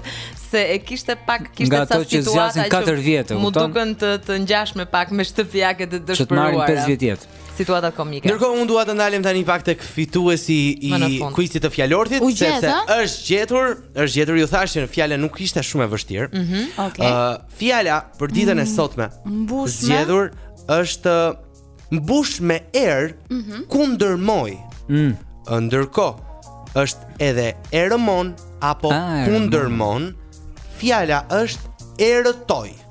se e kishte pak kishte Nga ca ato që situata zgjasin katër vjet, e mu kupton? dukën të të ngjashme pak me shtëpiake të që të marrin dëshpëruara. 5 vjet jetë. situata komike. Ndërkohë unë dua të ndalem tani pak tek fituesi i kuizit të fjalorit, sepse është gjetur, është gjetur ju thashë që fjala nuk ishte shumë e vështirë. Ëh, mm okay. uh, fjala për ditën e mm. sotme. Mbush me. Zgjedhur është mbush me erë mm -hmm. kundërmoj. Mm. Ndërkohë është edhe erëmon apo ah, kundërmon. Fjala është erëtoj.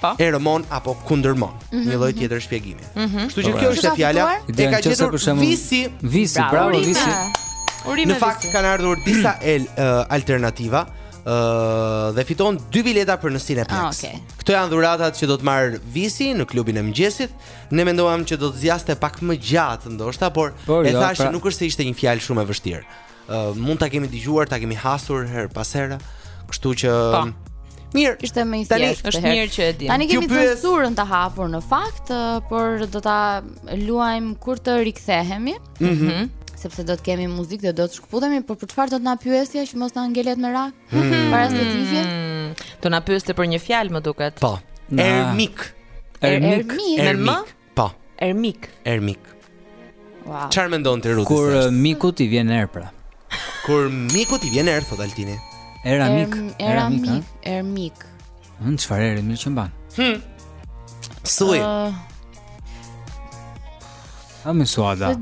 Po. Erëmon apo kundërmon. Mm -hmm. Një lloj mhm. tjetër shpjegimi. Mm -hmm. Kështu që po, kjo është fjala e ka gjetur Visi. Visi, bravo, bravo Visi. Urime, Në fakt kanë ardhur disa el, uh, alternativa uh, dhe fiton dy bileta për në Cineplexx. Ah, okay. Këto janë dhuratat që do të marrë Visi në klubin e mëngjesit. Ne mendonim që do të zgjaste pak më gjatë ndoshta, por, por e jo, thashë pra... nuk është se ishte një fjalë shumë e vështirë. Uh, mund ta kemi dëgjuar, ta kemi hasur herë pas here. Kështu që pa. Po. Mirë, ishte më i thjeshtë. Është mirë që e di. Tani kemi censurën të hapur në fakt, por do ta luajmë kur të rikthehemi. Mhm. Mm sepse do të kemi muzikë dhe do të shkëputemi, por për çfarë do të na pyesje që mos na ngelet merak? Mm -hmm. Para se të vijë. Mm. Do na pyeste për një fjalë, më duket. Po. Ermik. Ermik. Ermik. Po. Ermik. Ermik. Wow. Çfarë mendon ti Rudi? Kur uh, mikut i vjen erë pra. Kur mikut i vjen erë thotë Altini. Era mik. Era mik. Era mik. Çfarë erë mirë që mban. Hm. Sui. Uh... A më Suada.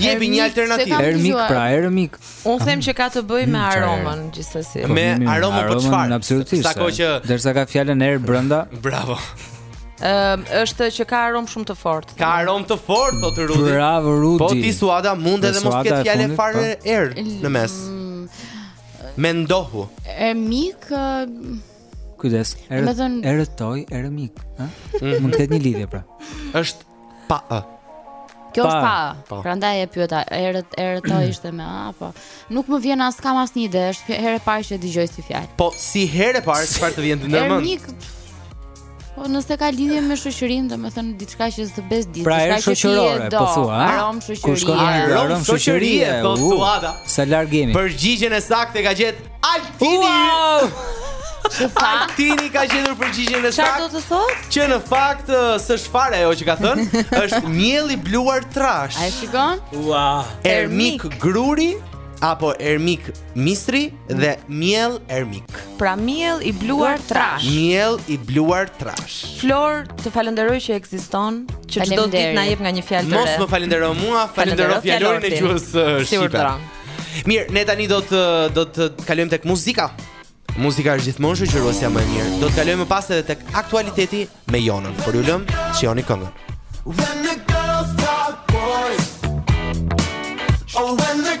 Jepi një alternativë. Ermik pra, ermik. Unë them që ka të bëjë me hmm, aromën gjithsesi. Me aromën po çfarë? Absolutisht. Sa kohë që derisa ka fjalën erë brenda. Bravo. Ëm uh, është që ka aromë shumë të fortë. Ka aromë të fortë thotë Rudi. Bravo Rudi. Po ti Suada mund edhe mos ketë fjalë fare po. erë në mes. Mendohu. E mik Kujdes, erë, erë toj, erë mik, ha? Mhm. Mund të ketë një lidhje pra. Është Pa ë. Kjo është pa. Pa. Prandaj e pyeta, erë erë ishte me a apo? Nuk më vjen s'kam asnjë ide, është herë e parë që dëgjoj si fjalë. Po si herë e parë çfarë të vjen ndërmend? Ermik. Po nëse ka lidhje me shoqërinë, domethënë diçka që është bes ditë, pra, diçka që ti e do. Po aromë shoqërie. Aromë shoqërie, po Suada. Sa larg jemi? Përgjigjen e saktë ka gjet Altini! Altini ka gjetur përgjigjen e saktë. Çfarë do të thotë? Që në fakt s'është fare ajo që ka thënë, është miell i bluar trashë. A e shikon? Ua, ermik gruri apo ermik misri dhe miell ermik. Pra miell i bluar trashë. Miell i bluar trashë. Flor, të falënderoj që ekziston, që çdo ditë na jep nga një fjalë të re. Mos më falëndero mua, falëndero fjalorin e gjuhës shqipe. Mirë, ne tani do të do të kalojmë tek muzika. Muzika është gjithmonë shoqëruesja më e mirë. Do të kalojmë më pas edhe tek aktualiteti me Jonën. Por ju lëmë, shijoni këngën. When the girls talk boys. Oh, when the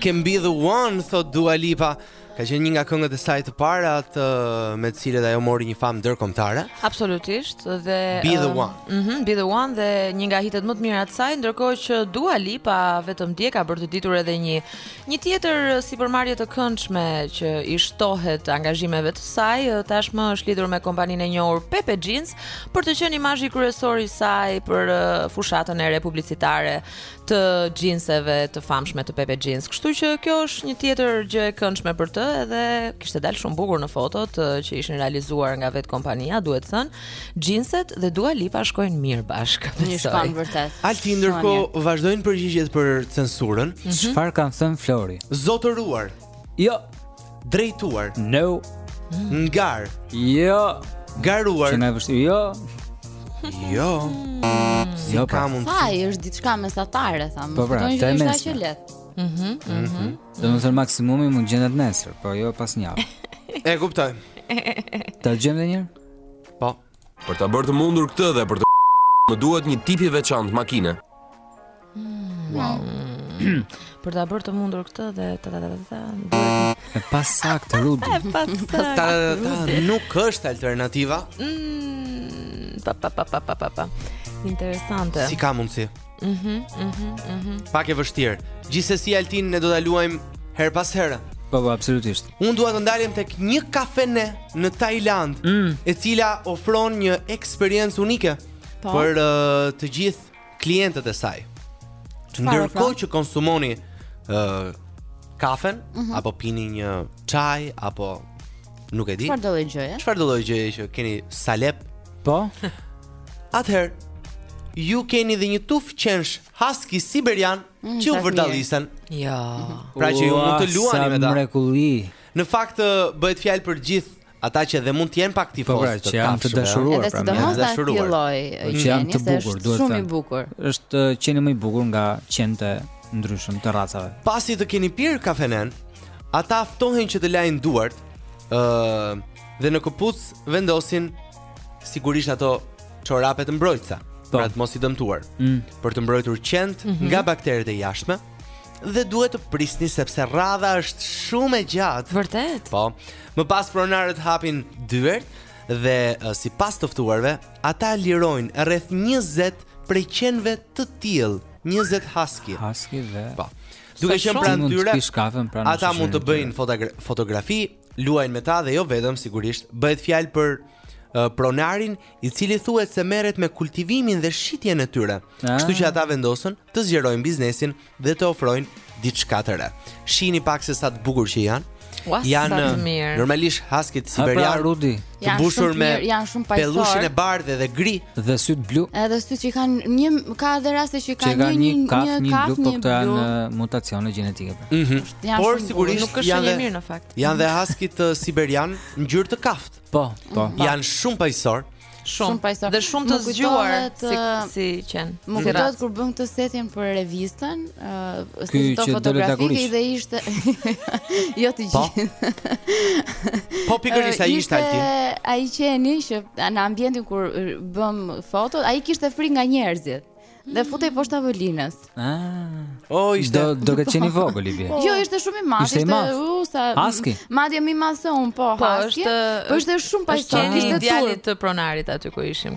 can be the one thotë Dua Lipa ka qenë një nga këngët e saj të parat me të cilat ajo mori një famë ndërkombëtare absolutisht dhe be the one ëh mm -hmm, be the one dhe një nga hitet më të mira të saj ndërkohë që Dua Lipa vetëm dje ka bërë të ditur edhe një Një tjetër sipërmarrje të këndshme që i shtohet angazhimeve të saj, tashmë është lidhur me kompaninë e njohur Pepe Jeans për të qenë imazhi kryesor i saj për fushatën e re publicitare të xhinseve të famshme të Pepe Jeans. Kështu që kjo është një tjetër gjë e këndshme për të, edhe kishte dalë shumë bukur në fotot që ishin realizuar nga vetë kompania, duhet thënë. Xhinset dhe Dua Lipa shkojnë mirë bashkë. Një shkon vërtet. Altin ndërkohë vazhdojnë përgjigjet për censurën. Mhm. Çfarë kanë thënë Flori? Zotëruar. Jo. Drejtuar. No. Ngar. Jo. Garuar. Që na vështirë. Jo. Jo. Si jo, pra. ka mundësi? Se është diçka mesatare, thamë. Po pra, të mesme. Është aq lehtë. Mhm. Mhm. mhm. Do të thonë maksimumi mund gjendet nesër, po jo pas një javë. E kuptoj. Ta gjejmë edhe një herë? Po. Për ta bërë të mundur këtë dhe për të më duhet një tip i veçantë makine. Hmm. Wow. për ta bërë të mundur këtë dhe ta ta ta ta. E pasaktë Rudi. E pasaktë. Ta ta nuk është alternativa. Hmm. Pa pa pa pa pa pa. Interesante. Si ka mundësi? Mhm, mhm, mhm. Pak e vështirë. Gjithsesi Altin ne do ta luajmë herë pas herë. Po, po, absolutisht. Unë dua të ndalem tek një kafene në Tajlandë, mm. e cila ofron një eksperiencë unike po. për uh, të gjithë klientët e saj. Ndërkohë që konsumoni uh, kafen mm -hmm. apo pini një çaj apo nuk e di. Çfarëdo lloj gjëje? Çfarëdo lloj gjëje që keni salep Po? Atëherë, ju keni dhe një tufë qensh husky siberian mm, që u vërdallisen. Ja. Pra që ju mund të luani me ta. Sa mrekulli. Në fakt bëhet fjalë për gjithë ata që dhe mund të jenë pak tifozë po, pra, të jenë të dashuruar edhe pra, sidomos ta filloj po, që janë të bukur duhet të shumë i bukur është qeni më i bukur nga qentë e ndryshëm të racave pasi të keni pirë kafenen ata ftohen që të lajnë duart ë dhe në këpucë vendosin sigurisht ato çorapet mbrojtëse, po. për të mos i dëmtuar, mm. për të mbrojtur qentë mm -hmm. nga bakteret e jashtme dhe duhet të prisnin sepse radha është shumë e gjatë. Vërtet. Po. Më pas pronarët hapin dyert dhe sipas të ftuarve, ata lirojnë rreth 20 prej qenve të tillë, 20 husky. Husky dhe. Po. Duke qenë pranë tyre, ata mund të bëjnë fotografi, luajnë me ta dhe jo vetëm sigurisht, bëhet fjalë për uh, pronarin i cili thuhet se merret me kultivimin dhe shitjen e tyre. Ah. Kështu që ata vendosën të zgjerojnë biznesin dhe të ofrojnë diçka të re. Shihni pak se sa të bukur që janë. Ua, sa Janë të mirë. normalisht haskit siberianë. Siberian. Pra, Rudi. Të mbushur me pelushin e bardhë dhe gri dhe sytë blu. Edhe sytë që kanë një ka edhe raste që kanë një një kafe një blu, po këto janë uh, mutacione gjenetike. Po. Mhm. Por sigurisht nuk është mirë në fakt. Janë dhe haskit uh, siberianë ngjyrë të kaftë. Po, po. Mhm. Janë shumë paqësorë. Shumë paqësorë. Dhe shumë të zgjuar si uh, si qen. Më kujtohet kur bëmë këtë setin për revistën, Ky që do të takojë dhe ishte jo të po. gjithë. Po pikërisht ai ishte aty. Ai qeni që në ambientin kur bëm fotot, ai kishte frikë nga njerëzit. Dhe futej poshtë tavolinës. Ah. Oh, ishte do do të qen i vogël i bie. Jo, ishte shumë i madh, ishte u sa. Haski. Madje më i madh se un, po po Haski. Është është shumë pa qeni i djalit të pronarit aty ku ishim.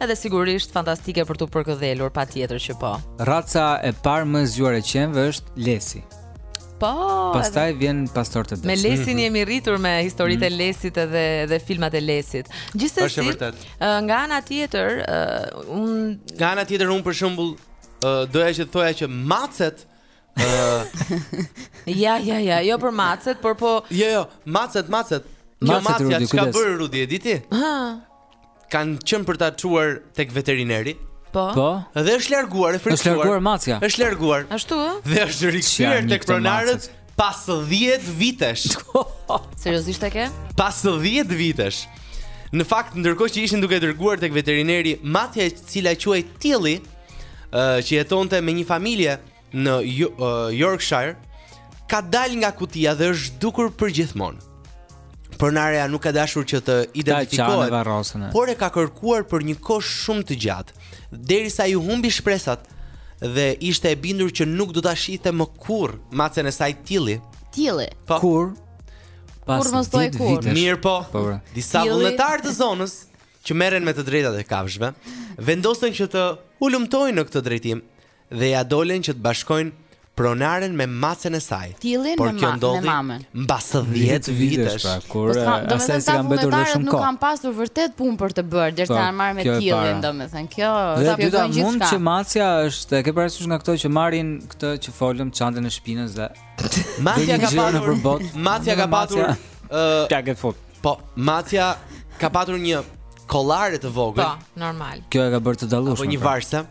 Edhe sigurisht fantastike për tu përkëdhelur patjetër që po. Raca e parë më e zgjuar e qenve është Lesi. Po. Pastaj edhe... vjen Pastor tedesk. Me Lesin mm -hmm. jemi rritur me historitë e mhm. Lesit edhe edhe filmat e Lesit. Gjithsesi, nga ana tjetër, uh, un nga ana tjetër un për shembull uh, doja që të thoja që macet uh... ja, ja, ja, jo për macet, por po Jo, jo, macet, macet. Kjo macet, çka bën Rudi, e di ti? Ha. kanë qenë për ta çuar tek veterineri. Po. Po. Dhe është larguar, është frikësuar. Është larguar macja. Është larguar. Ashtu ë? Dhe është rikthyer tek pronarët pas 10 vitesh. Seriozisht e ke? Pas 10 vitesh. Në fakt, ndërkohë që ishin duke dërguar tek veterineri, macja e cila quhej Tilly, ë që jetonte me një familje në Yorkshire ka dalë nga kutia dhe është zhdukur përgjithmonë. Pronarja nuk ka dashur që të identifikohet, por e ka kërkuar për një kohë shumë të gjatë, derisa i humbi shpresat dhe ishte e bindur që nuk do ta shihte më kurrë macen e saj Tilly. Tilly. Po. Kur? Pas kur mos thuaj kurrë. Mirëpo. po disa vullnetarë të zonës që merren me të drejtat e kafshëve, vendosën që të hulumtojnë në këtë drejtim Dhe ia dolën që të bashkojnë pronaren me macen e saj. Tillin me ma, me mamen. Mbas 10 vitesh. Pra, kur po eh, asaj s'i kanë mbetur dhe shumë kohë. Nuk kanë pasur vërtet punë për të bërë derisa po, janë marrë me Tillin, domethënë. Kjo sa po bën gjithçka. Mund që macja është, e ke parasysh nga këto që marrin këtë që folëm çantën e shpinës dhe Macja ka patur. Macja ka patur. Ëh, ja ke fut. Po, macja ka patur një kollare të vogël. Po, normal. Kjo e ka bërë të dalluar. Po një pra. varëse.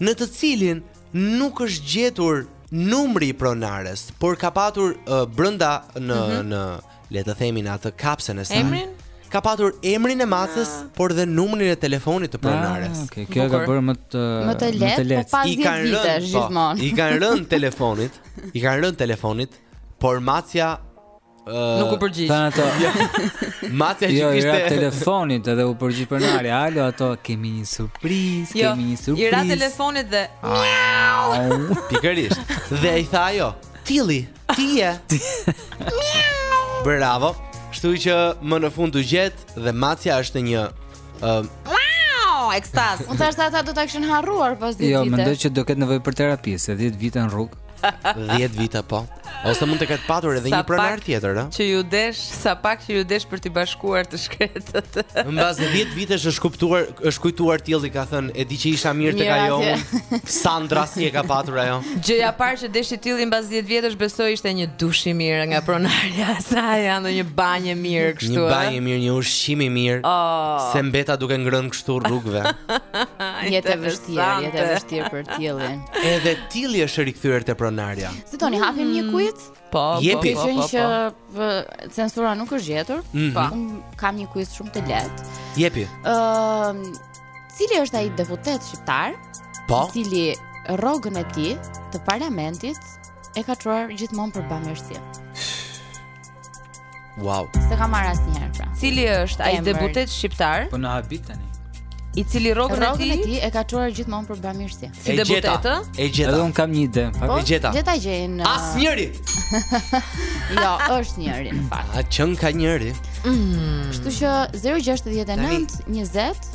në të cilin nuk është gjetur numri i pronares, por ka patur uh, brenda në mm -hmm. në le të themi në atë kapsen e saj. Emrin? Ka patur emrin e maces, ah. por dhe numrin e telefonit të pronares. Ah, okay. Kjo e ka bërë më të më të lehtë, lehtë. po pas 10 vitesh po, gjithmonë. I kanë rënë telefonit, i kanë rënë telefonit, por macja Nuk u përgjigj. Thanë ato. Macja jo, i ra telefonit edhe u përgjigj pronari. Alo, ato kemi një surprizë, jo, kemi një surprizë. Jo, i ra telefonit dhe. Pikërisht. Dhe ai tha ajo, "Tilli, ti je." Bravo. Kështu që më në fund u gjet dhe macja është në një uh, Wow, ekstazë. Unë thashë ata do ta kishin harruar pas 10 vite. Jo, mendoj që do ketë nevojë për terapi, se 10 vite në rrugë. 10 vite po. Ose mund të ketë patur edhe një pronar tjetër, ëh. Që iu desh, sa pak që iu desh për t'i bashkuar të shkretët. Mbas 10 vitesh është kuptuar, është kujtuar Tilli ka thënë, e di që isha mirë tek ajo. Sandra si e ka patur ajo. Gjëja e parë që deshi Tilli mbas 10 vjetësh besoj ishte një dush i mirë nga pronarja e saj, ndonjë banjë e mirë kështu. Një banjë e mirë, një ushqim i mirë. Oh. Se mbeta duke ngrënë kështu rrugëve. Jetë e vështirë, jetë e vështirë për Tillin. Edhe Tilli është rikthyer te pronarja. Si thoni, hapim një quiz? Po, po, po, po. Kuptoj që po. Censura nuk është gjetur. Mhm. Po, un kam një quiz shumë të lehtë. Jepi. Ëm, cili është ai deputet shqiptar? Po. I cili rrogën e tij të parlamentit e ka çuar gjithmonë për bamirësi. Wow. S'e ka marrë asnjëherë pra. Cili është ai deputet shqiptar? Po na habit tani. I cili rrogën e tij? e tij e ka çuar gjithmonë për bamirësi. Si deputet? E gjeta. Edhe un kam një ide. Po, e gjeta. Gjeta, gjen. Uh... Asnjëri. jo, është njëri në fakt. A qenka njëri? Mm. Kështu që 069 20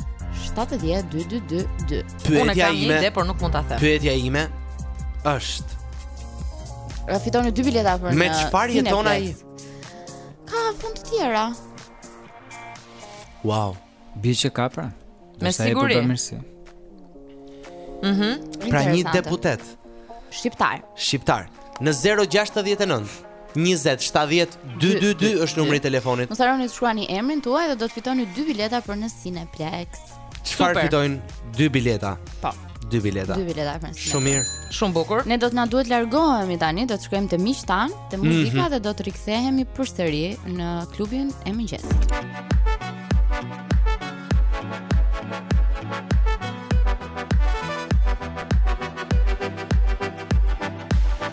70 222. Pyetja Unë kam ime, ide, por nuk mund ta them. Pyetja ime është. Pra fitoni dy bileta për në. Me çfarë jeton ai? Ka punë të tjera. Wow, bie që ka pra. Me po siguri. Mhm. Mm pra një deputet shqiptar. Shqiptar. Në 069 20 70 222 është numri i telefonit. Mos harroni të shkruani emrin tuaj dhe do të fitoni dy bileta për në Cineplex. Çfarë fitojnë? Dy bileta. Po. Dy bileta. Dy bileta për në Cineplex. Shumë mirë. Shumë bukur. Ne do të na duhet largohemi tani, do të shkojmë te miqtë tanë, te mhm. muzika mm -hmm. dhe do të rikthehemi përsëri në klubin e mëngjesit.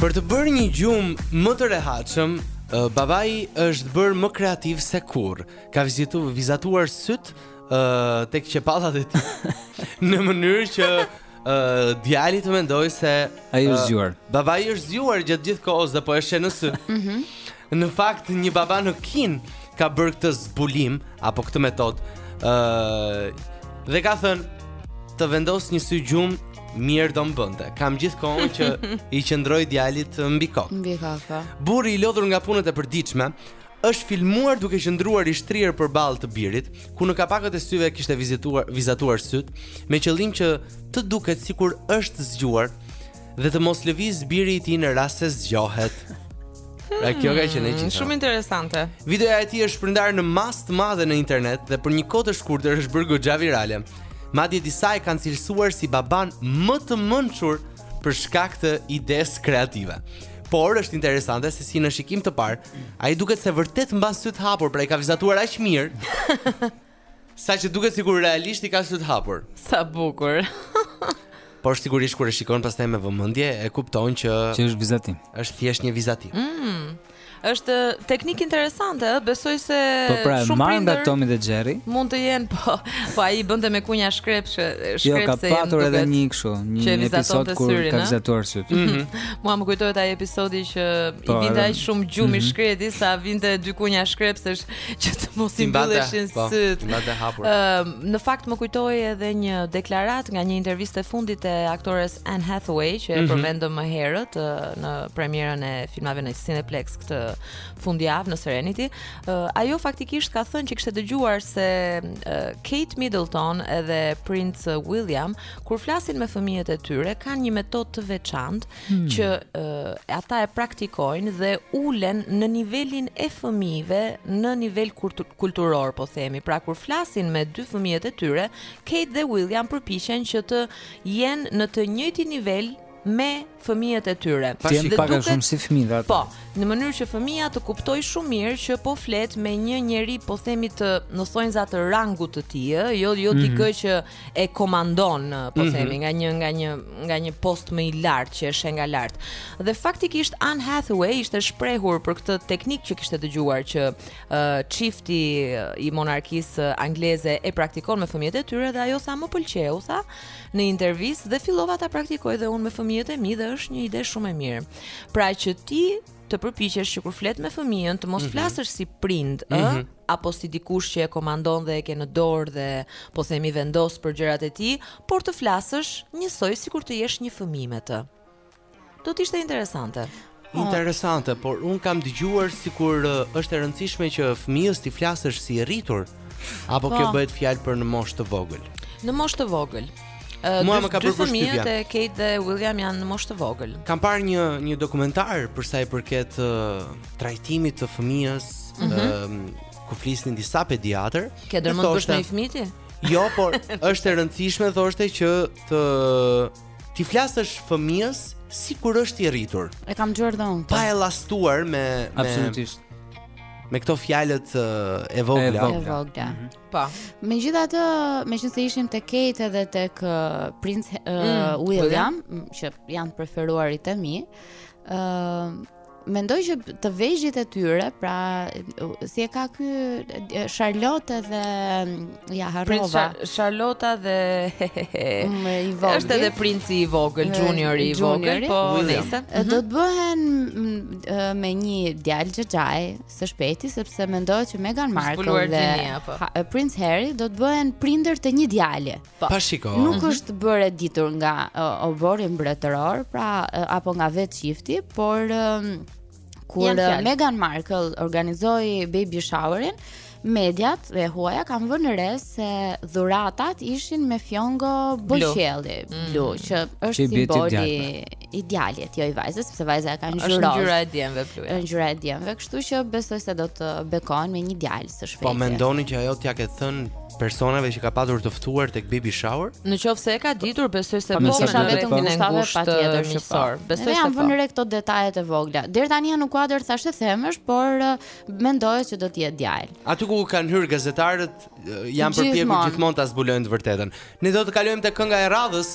Për të bërë një gjumë më të rehatshëm, babai është bërë më kreativ se kurrë. Ka vizitu, vizatuar sytë uh, tek qepallat e tij në mënyrë që uh, djali të mendojë se ai është zgjuar. Uh, babai është zgjuar gjatë gjithë kohës dhe po e sheh në sy. Mhm. Në fakt një baba në Kinë ka bërë këtë zbulim apo këtë metodë ë uh, dhe ka thënë të vendos një sy gjumë mirë do më bënte. Kam gjithë kohën që i qëndroj djalit mbi kokë. Mbi kokë. Po. Burri i lodhur nga punët e përditshme është filmuar duke qëndruar i shtrirë përballë të birit, ku në kapakët e syve kishte vizituar vizatuar sytë, me qëllim që të duket sikur është zgjuar Dhe të mos lëviz biri i tij në rast se zgjohet. Pra hmm, kjo ka qenë e gjitha. Shumë interesante. Videoja e tij është shpërndarë në masë të madhe në internet dhe për një kohë të shkurtër është bërë goxha virale. Madje disa e kanë cilësuar si baban më të mençur për shkak të idesë kreative. Por është interesante se si në shikim të parë, ai duket se vërtet mban sytë hapur, pra i ka vizatuar aq mirë. Sa që duket sikur realisht i ka sytë hapur. Sa bukur. Por sigurisht kur e shikon pastaj me vëmendje e kupton që që është vizatim. Është thjesht një vizatim. Mm. Është teknikë interesante, ë, besoj se po pra, shumë prindër. Po pra, nga Tom dhe Jerry. Mund të jenë, po, po ai bënte me kunja shkrep që shkrepse. Jo, ka patur edhe një kështu, një episod kur syrin, ka vizatuar sytë. Mm -hmm. Mua më kujtohet ai episodi që po, i vinte aq shumë gjumë mm -hmm. shkretit sa vinte dy kunja shkrepse është që të mos i mbylleshin po, sytë. Ëm në fakt më kujtoi edhe një deklaratë nga një intervistë e fundit e aktores Anne Hathaway që e mhm. përmendëm më herët në premierën e filmave në Cineplexx këtë fundjavë në Serenity. Ajo faktikisht ka thënë që kishte dëgjuar se Kate Middleton edhe Prince William kur flasin me fëmijët e tyre kanë një metodë të veçantë hmm. që uh, ata e praktikojnë dhe ulen në nivelin e fëmijëve në nivel kulturor, po themi. Pra kur flasin me dy fëmijët e tyre, Kate dhe William përpiqen që të jenë në të njëjtin nivel me fëmijët e tyre. Ti pak a, duket, shumë si fëmijë atë. Po, në mënyrë që fëmija të kuptojë shumë mirë që po flet me një njeri po themi të në thonjza të rangut të tij, jo jo mm -hmm. dikë që e komandon, po mm -hmm. themi, nga një nga një nga një post më i lartë që e sheh nga lart. Dhe faktikisht Anne Hathaway ishte shprehur për këtë teknikë që kishte dëgjuar që uh, çifti uh, i monarkisë uh, angleze e praktikon me fëmijët e tyre dhe ajo tha më pëlqeu tha në intervistë dhe fillova ta praktikoj dhe unë me fëmijët e mi dhe është një ide shumë e mirë. Pra që ti të përpiqesh që kur flet me fëmijën të mos mm -hmm. flasësh si prind, ëh, mm -hmm. apo si dikush që e komandon dhe e ke në dorë dhe po themi vendos për gjërat e tij, por të flasësh njësoj sikur të jesh një fëmijë me të. Do të ishte interesante. Interesante, por unë kam dëgjuar sikur është e rëndësishme që fëmijës t'i flasësh si i rritur apo po. kjo bëhet fjalë për në moshë të vogël. Në moshë të vogël. Mua më ka bërë përshtypje. Dy fëmijët e Kate dhe William janë në moshë të vogël. Kam parë një një dokumentar për sa i përket uh, trajtimit të fëmijës, mm -hmm. uh, ku flisnin disa pediatër. Ke ndërmend të bësh më fëmijë ti? Jo, por është e rëndësishme thoshte që të t'i flasësh fëmijës sikur është i rritur. E kam dëgjuar dhe unë. Pa e llastuar me me Absolutisht. Me këto fjalët uh, e vogla. E vogla. Mm -hmm. Po. Megjithatë, meqenëse ishim tek Kate edhe tek uh, Prince uh, mm, William, mm. që janë preferuarit e mi, ë uh, mendoj që të vegjlit e tyre, pra si e ka ky Charlotte dhe mm, ia harrova. Prince Charlotte dhe mm, i vogël. Është edhe princi i vogël, junior i vogël, po nëse. Do të mhm. bëhen me një djalë xhaxhai, së shpejti sepse mendohet që Meghan Markle dhe po. Prince Harry do të bëhen prindër të një djali. Po. Pa shiko. Nuk mhm. është bërë ditur nga oborri mbretëror, pra apo nga vetë çifti, por kur Meghan Markle organizoi baby showerin, mediat e huaja kanë vënë re se dhuratat ishin me fjongo bojëqielli blu, mm. që është simboli i djalit, jo i vajzës, sepse vajza e ka ngjyrë roz. Është ngjyra e djemve bluja. Është ngjyra e djemve, kështu që besoj se do të bekohen me një djalë së shpejti. Po mendoni që ajo t'ia ka thënë personave që ka patur të ftuar tek baby shower? Në qoftë se e ka ditur, besoj se po më sa vetëm po. një stave patjetër që po. Besoj se janë vënë re këto detajet e vogla. Deri tani janë në kuadër thashethemesh, por uh, mendoj se do të jetë djalë. Aty ku kanë hyrë gazetarët uh, janë përpjekur gjithmonë ta zbulojnë të vërtetën. Ne do të kalojmë te kënga e radhës.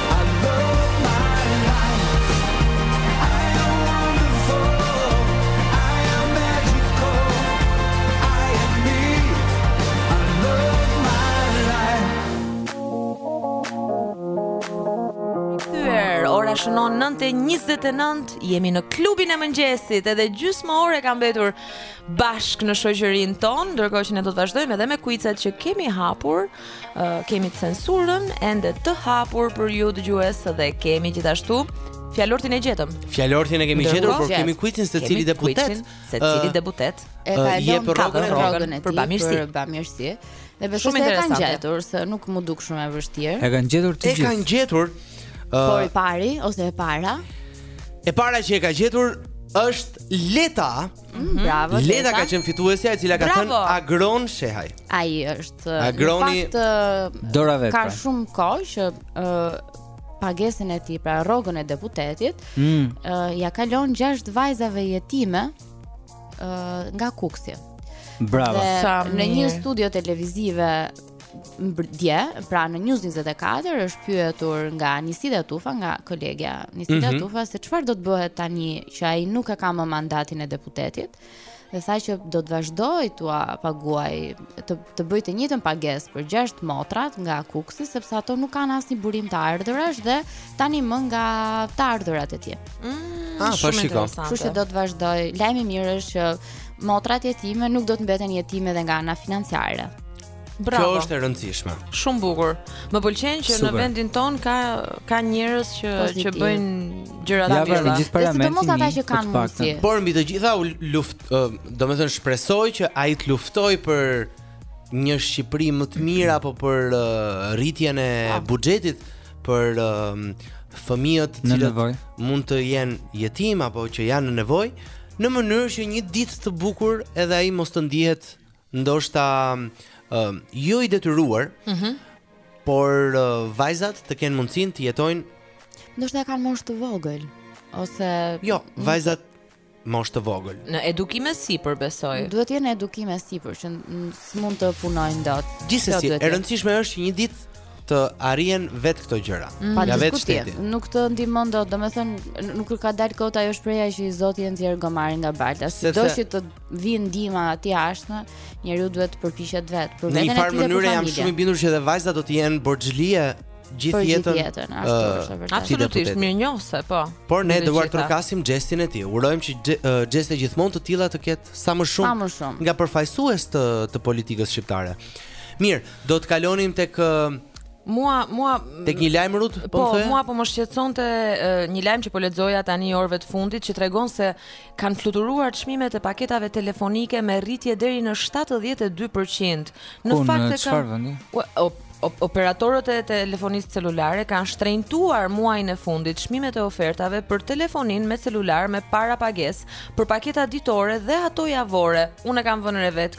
shënon 9:29, jemi në klubin e mëngjesit, edhe gjysmë ore ka mbetur bashkë në shoqërinë tonë, ndërkohë që ne do të vazhdojmë edhe me kuicat që kemi hapur. Uh, kemi censurën ende të hapur për ju dëgjues dhe kemi gjithashtu Fjalorthin e gjetëm. Fjalorthin e kemi Ndërkohë, gjetur, por kemi kuicin se cili deputet, se cili deputet e ka lënë për rrogën e rrogën e tij për bamirësi. Për bamirësi. Dhe besoj se e kanë gjetur, se nuk m'u duk shumë e vështirë. E kanë gjetur të gjithë. E kanë gjetur. Uh, por i pari ose e para? E para që e ka gjetur është Leta Mhm. Bravo. Leta ka qenë fituesja e cila ka thënë Agron Shehaj. Ai është Agroni Dora vetë. Ka shumë kohë që pagesën e tij, pra rrogën e deputetit, mm. uh, ia kalon gjashtë vajzave jetime uh, nga Kukësi. Bravo. Dhe, në një studio televizive dje, pra në News 24 është pyetur nga Nisida Tufa, nga kolegja Nisida mm -hmm. Tufa se çfarë do të bëhet tani që ai nuk e ka më mandatin e deputetit dhe tha që do të vazhdoj t'ua paguaj të të bëj të njëjtën pagesë për 6 motrat nga Kukësi sepse ato nuk kanë asnjë burim të ardhurash dhe tani më nga të ardhurat e tij. Mm, ah, po shikoj. Kështu që do të vazhdojë. Lajmi i mirë është që motrat jetime nuk do të mbeten jetime edhe nga ana financiare. Bravo. Kjo është e rëndësishme. Shumë bukur. Më pëlqen që Super. në vendin tonë ka ka njerëz që Pozitiv. që bëjnë gjëra të mira. Ja, gjithë para mendjes. Sidomos ata që kanë mundësi. Por mbi të gjitha u luft, domethënë shpresoj që ai të luftojë për një Shqipëri më të mirë apo për uh, rritjen e ah. buxhetit për uh, fëmijët të cilët mund të jenë jetimë apo që janë në nevojë në mënyrë që një ditë të bukur edhe ai mos të ndihet ndoshta ë uh, jo i detyruar, ëh, mm -hmm. por uh, vajzat të kenë mundësinë të jetojnë ndoshta e kanë moshë të vogël ose Jo, vajzat moshë të vogël. Në edukim e sipër besoj. Duhet të jenë edukim e sipër që s'mund të punojnë dot. Gjithsesi, e rëndësishme është që një ditë të arrihen vetë këto gjëra. Mm. Ja vetë shteti. Nuk të ndihmon dot, domethënë nuk ka dalë kot ajo shprehja që i zoti e nxjerr gomarin nga balta. Sido që të vijë ndihma aty jashtë, njeriu duhet të përpiqet vetë për veten e tij. Në një farë mënyre jam shumë i bindur që edhe vajzat do të jenë borxhlie gjithë jetën. jetën uh, Absolutisht, mirënjohëse, po. Por ne duartrokasim xhestin e tij. Urojmë që xheste gjithmonë të tilla të ketë sa më shumë, sa më shumë. nga përfaqësues të të politikës shqiptare. Mirë, Do të kalonim tek Mua mua tek një lajm Rud, po, po mua po më shqetësonte një lajm që po lexoja tani orëve të fundit që tregon se kanë fluturuar çmimet e paketave telefonike me rritje deri në 72%. Në fakt e kanë operatorët e telefonisë celulare kanë shtrenjtuar muajin e fundit çmimet e ofertave për telefoninë me celular me parapagesë për paketa ditore dhe ato javore. Unë kam vënë re vetë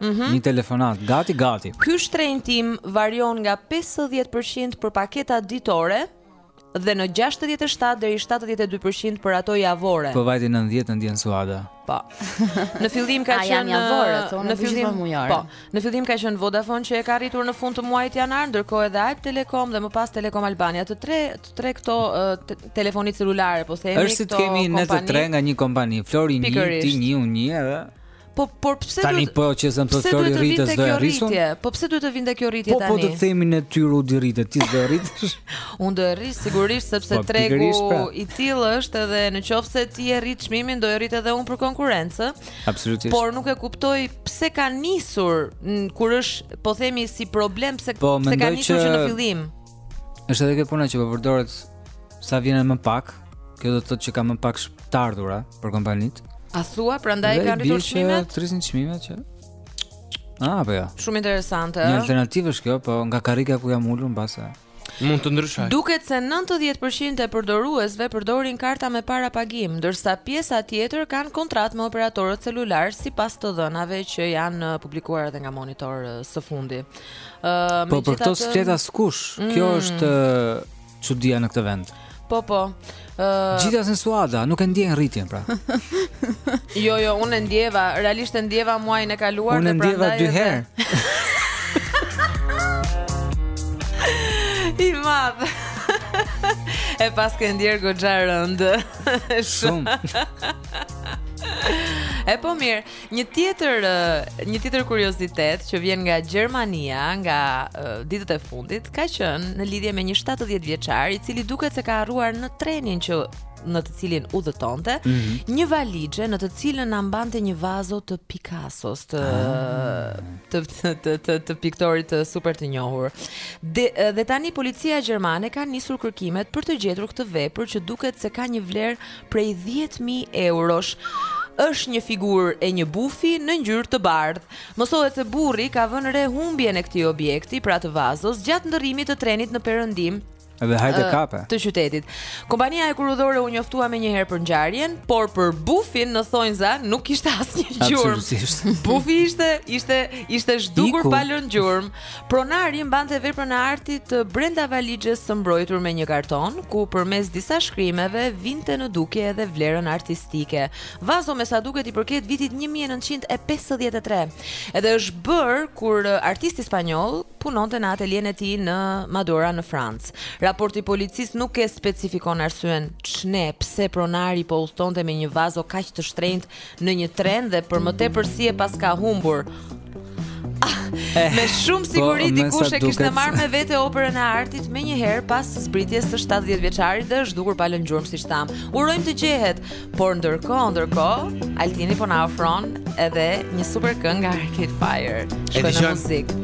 Mhm. Një telefonatë, gati, gati. Ky shtrenjtim varion nga 50% për paketat ditore dhe në 67 deri 72% për ato javore. Po vajti 90, na ndjen Suada. Po. Në fillim ka A, janë javore, se unë bëj fillim gjithmonë mujore. Po. Në fillim ka qenë Vodafone që e ka rritur në fund të muajit janar, ndërkohë edhe ALBtelecom dhe më pas Telekom Albania. Të tre të tre këto ë, te- telefonitë celulare, po themi Është si i këto kemi ne të kompani. tre nga një kompani. Flori një, Pikërisht. ti një, unë një edhe Po por pse tani duhet, po që zëmë po Flori rritet do rris unë? Po pse duhet të vinte kjo rritje po, po tani? Po po të themi në qoftë Rudi rritet, ti do rritësh. Unë do e rris sigurisht sepse po, tregu pra. i tillë është edhe në qoftë se ti e rrit çmimin do e rrit edhe unë për konkurrencë. Absolutisht. Por nuk e kuptoj pse ka nisur kur është po themi si problem pse po, pse ka nisur që... që në fillim. Është edhe kjo puna që po përdoret sa vjen më pak, kjo do të thotë që ka më pak të ardhura për kompanitë. A thua prandaj kanë rritur çmimet? Dhe bie që çmimet që Ah, po ja. Shumë interesante, ëh. Një alternativë është kjo, po nga karrika ku jam ulur mbase. Mund të ndryshojë. Duket se 90% e përdoruesve përdorin karta me parapagim, ndërsa pjesa tjetër kanë kontratë me operatorët celular sipas të dhënave që janë publikuar edhe nga Monitor së fundi. Uh, po për këto s'flet askush, mm. kjo është çudia në këtë vend. Po, po. Uh, Gjithsesi Suada, nuk e ndjen rritjen, pra. jo, jo, unë e ndjeva, realisht e ndjeva muajin e kaluar. Unë e ndjeva dy herë. I madhë. e paske ndjerë goxha rëndë. Shumë. epo mirë. Një tjetër një tjetër kuriozitet që vjen nga Gjermania, nga ditët e fundit, ka qenë në lidhje me një 70 vjeçar, i cili duket se ka harruar në trenin që në të cilin udhëtonte, mm -hmm. një valixhe në të cilën na mbante një vazo të Picassos, të ah. të të të, të, të piktorit të super të njohur. Dhe, dhe tani policia gjermane ka nisur kërkimet për të gjetur këtë vepër që duket se ka një vlerë prej dhjetë mijë eurosh. Është një figurë e një bufi në ngjyrë të bardhë. Mësohet se burri ka vënë re humbjen e këtij objekti, pra të vazos, gjatë ndërrimit të trenit në perëndim Edhe hajde kape. të qytetit. Kompania hekurudhore u njoftua menjëherë për ngjarjen, por për bufin në thonjëza nuk kishte asnjë gjurmë. Bufi ishte ishte ishte zhdukur pa lënë gjurmë. Pronari mbante veprën e artit brenda valixhes së mbrojtur me një karton, ku përmes disa shkrimeve vinte në dukje edhe vlerën artistike. Vazoja me sa duket i përket vitit 1953. Edhe është bërë kur artisti spanjoll punonte në atelien e tij në Madoura në Francë. Raporti i policisë nuk e specifikon arsyen ç'ne pse pronari po udhëtonte me një vazo kaq të shtrenjtë Në një tren dhe për më tepër si e paska humbur. Eh, me shumë po, siguri po, dikush e kishte marrë me vete operën e artit menjëherë pas zbritjes së 70 vjeçarit dhe është zhdukur pa lënë gjurmë siç thamë. Urojmë të gjehet, por ndërkohë, ndërkohë, Altini po na ofron edhe një super këngë nga Arcade Fire. Shkojmë në muzikë.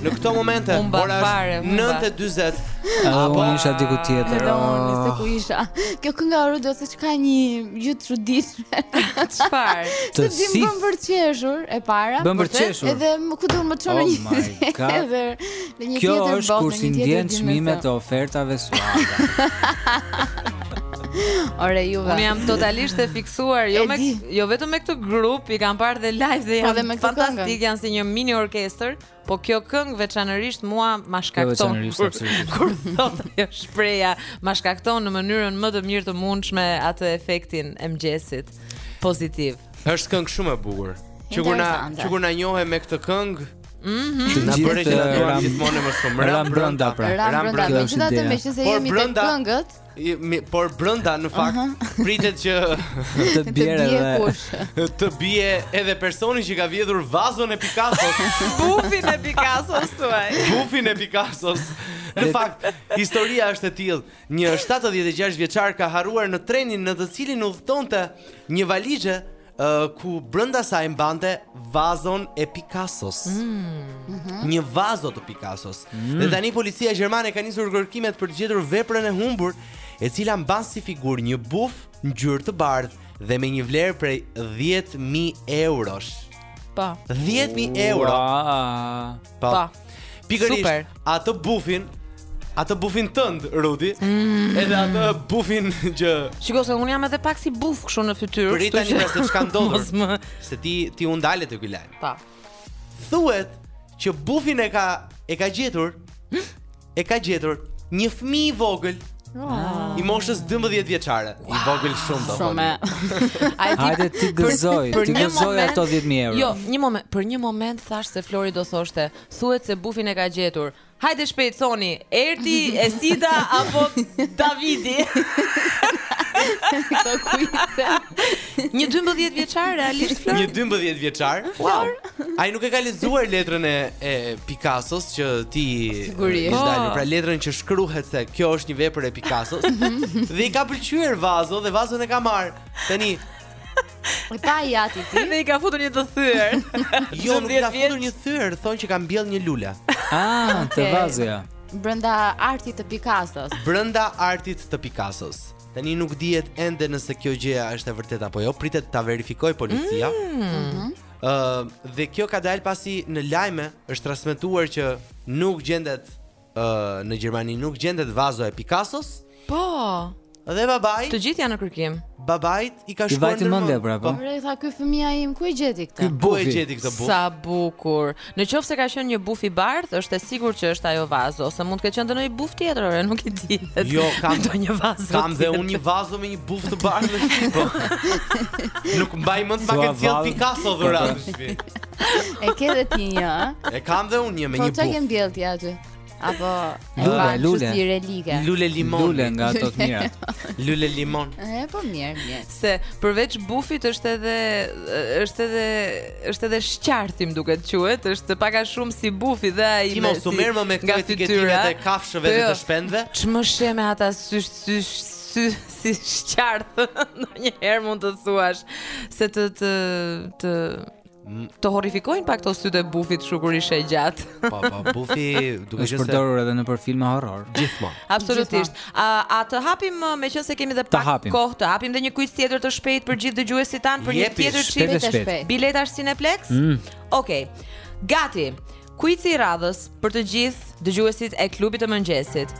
Në këto momente, ora është 9:40. A po isha diku tjetër? Jo, nëse ku isha. Kjo kënga e Rudos seç ka një gjë të çuditshme. Çfarë? Të si bën për të qeshur e para. Bën për të qeshur. Edhe ku do më çon oh një. Edhe në një tjetër botë. Kjo është kur s'i ndjen çmimet e ofertave Suada. Ore juve. Unë jam totalisht e fiksuar, jo me jo vetëm me këtë grup, i kam parë dhe live dhe po, janë fantastik, janë si një mini orkestër, po kjo këngë veçanërisht mua ma shkakton. Kur, kur thot ajo shprehja, ma shkakton në mënyrën më të mirë të mundshme atë efektin e mëngjesit pozitiv. Është këngë shumë e bukur. Që kur na që kur na njohë me këtë këngë, Mhm. Që na bëre që ta duam gjithmonë më shumë. Ram brenda pra. Ram brenda. Megjithatë, meqenëse jemi tek këngët, por brenda në fakt uh -huh. pritet që të bie edhe kush. Të bie edhe personi që ka vjedhur vazon e Picassos. Bufin e Picassos thuaj. Bufin e Picassos. Në fakt, historia është e tillë. Një 76 vjeçar ka harruar në trenin në të cilin udhëtonte një valixhe ku brenda saj mbante vazon e Picassos. Mm. Një vazo të Picassos. Mm. Dhe tani policia gjermane ka nisur kërkimet për të gjetur veprën e humbur, e cila mban si figurë një buf ngjyrë të bardhë dhe me një vlerë prej 10000 eurosh. Po. 10000 euro. Wow. Po. Pa. Pikërisht Super. atë bufin, atë bufin tënd Rudi, mm. edhe atë bufin që Shiko se un jam edhe pak si buf kështu në fytyrë. Për tani pra se ç'ka ndodhur. më... Se ti ti u ndale te ky lajm. Po. Thuhet që bufin e ka e ka gjetur e ka gjetur një fëmijë i vogël i moshës 12 vjeçare. I vogël shumë do Shumë. thonë. Ai di- Hajde t'i për- gëzojë, për t'i një gëzojë moment- ato 10000 euro. Jo, një moment, për një moment thash se Flori do thoshte, thuhet se bufin e ka gjetur. Hajde shpejt thoni, Erti, Esida apo Davidi. Këto kujte. Një 12 vjeçar realisht Flori. Një 12 vjeçar. Wow. Ai nuk e ka lexuar letrën e, e Picassos që t'i sigurisht po. dalë, pra letrën që shkruhet se kjo është një vepër e Picassos. dhe i ka pëlqyer vazo dhe vazon e ka marrë. Tani E pa i ati tij Dhe i ka futur një të thyer Jo, nuk i ka futur një thyer Thonë që ka mbjellë një lule Ah, te vazoja Brënda artit të Picassos Brënda artit të Picassos Tani nuk dihet ende nëse kjo gjëja është e vërtetë apo jo. Pritet ta verifikojë policia. Mm. Mhm. Uh, dhe kjo ka dalë pasi në lajme është transmetuar që nuk gjendet uh, në Gjermani nuk gjendet vazo e Picassos. Po. Dhe babai. Të gjithë janë në kërkim. Babait i ka shkuar në mendje pra po. Po, tha ky fëmia im ku e gjeti këtë? Ku e gjeti këtë buf? Sa bukur. Në qoftë se ka qenë një buf i bardhë, është e sigurt që është ajo vazo, ose mund të ketë qenë ndonjë buf tjetër, ore, nuk e di. Jo, kam ndonjë vazo. Kam dhe unë një vazo me një buf të bardhë në shtëpi. Po. Nuk mbaj mend ta ketë sjellë Picasso dhuratë në shtëpi. E ke dhe ti një, a? E kam dhe unë një me po, një buf. Po ça ke mbjellë ti aty? Apo e lule, pa, lule. si relike. Lule limon. Lule nga ato të mira. lule limon. E po mirë, mirë. Se përveç bufit është edhe është edhe është edhe shqarthi më duket quhet, është pak a shumë si bufi dhe ai me si. Ti me këto etiketimet e kafshëve dhe të po, shpendëve? Ç'më sheh me ata sy sy sy si shqarth. Ndonjëherë mund të thuash se të të të Mm. Të horrifikojnë pak ato sytë e bufit shikon ashtu gjatë. Po, po, bufi duket është përdorur edhe nëpër filma horror. Gjithmonë. Absolutisht. A a të hapim uh, meqenëse kemi edhe pak kohë të hapim dhe një quiz tjetër të shpejt për gjithë dëgjuesit tanë për një tjetër çift të shpejt. Biletash Cineplex? Mm. Okej. Gati. Quizi i radhës për të gjithë dëgjuesit e klubit të mëngjesit.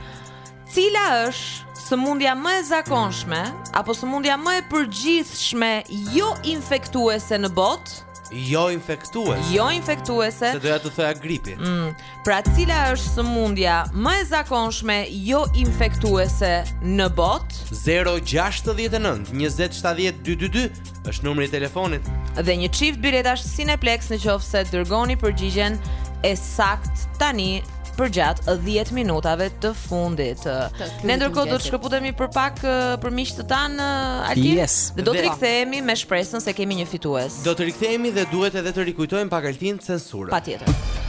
Cila është sëmundja më e zakonshme apo sëmundja më e përgjithshme jo infektuese në botë? Jo infektuese. Jo infektuese. Se doja të thoja gripi. Mm. Pra cila është sëmundja më e zakonshme jo infektuese në botë? 069 20 70 222 Është numri i telefonit. Dhe një çift biletash Cineplex në qoftë se dërgoni përgjigjen e saktë tani përgjatë 10 minutave të fundit. Ne ndërkohë do të shkëputemi për pak për miqtë tanë Altin yes. dhe do të rikthehemi me shpresën se kemi një fitues. Do të rikthehemi dhe duhet edhe të rikujtojmë pak Altin censurën. Patjetër.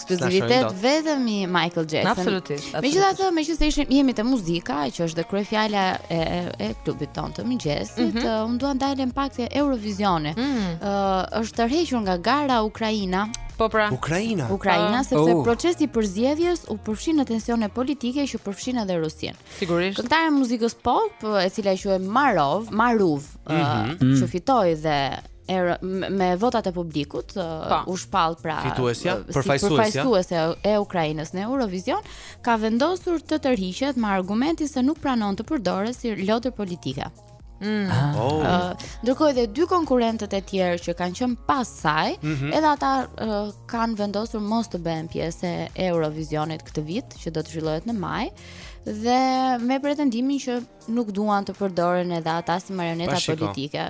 Ekskluzivitet vetëm i Michael Jackson. Absolutisht. Megjithatë, megjithëse ishim jemi te muzika, që është dhe kryefjala e e, e klubit tonë të mëngjesit, mm -hmm. uh, unë dua ndalem pak te Eurovisioni. Ëh, mm -hmm. uh, është tërhequr nga gara Ukraina. Po pra. Ukraina. Ukraina uh, sepse uh. procesi i përzgjedhjes u përfshi në tensione politike që përfshin edhe Rusinë. Sigurisht. Këngëtarja e muzikës pop, e cila quhet Marov, Maruv, mm -hmm. uh, që fitoi dhe er, me votat e publikut uh, u shpall pra fituesja, uh, përfaqësuesja përfaqësuesja e Ukrainës në Eurovision ka vendosur të tërhiqet me argumentin se nuk pranon të përdoret si lodër politike. Mm. Ah. Oh. Uh, ndërkohë edhe dy konkurrentët e tjerë që kanë qenë pas saj, mm -hmm. edhe ata uh, kanë vendosur mos të bëhen pjesë e Eurovisionit këtë vit që do të zhvillohet në maj dhe me pretendimin që nuk duan të përdoren edhe ata si marioneta politike.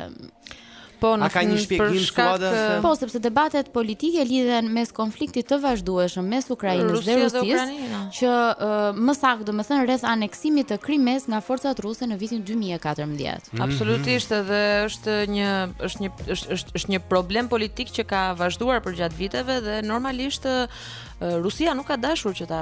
Po, në ka një shpjegim shkak të Po, sepse debatet politike lidhen mes konfliktit të vazhdueshëm mes Ukrainës dhe Rusisë, që uh, më saktë, domethënë rreth aneksimit të Krimesë nga forcat ruse në vitin 2014. Mm -hmm. Absolutisht, edhe është një është një është është një problem politik që ka vazhduar përgjatë viteve dhe normalisht Rusia nuk ka dashur që ta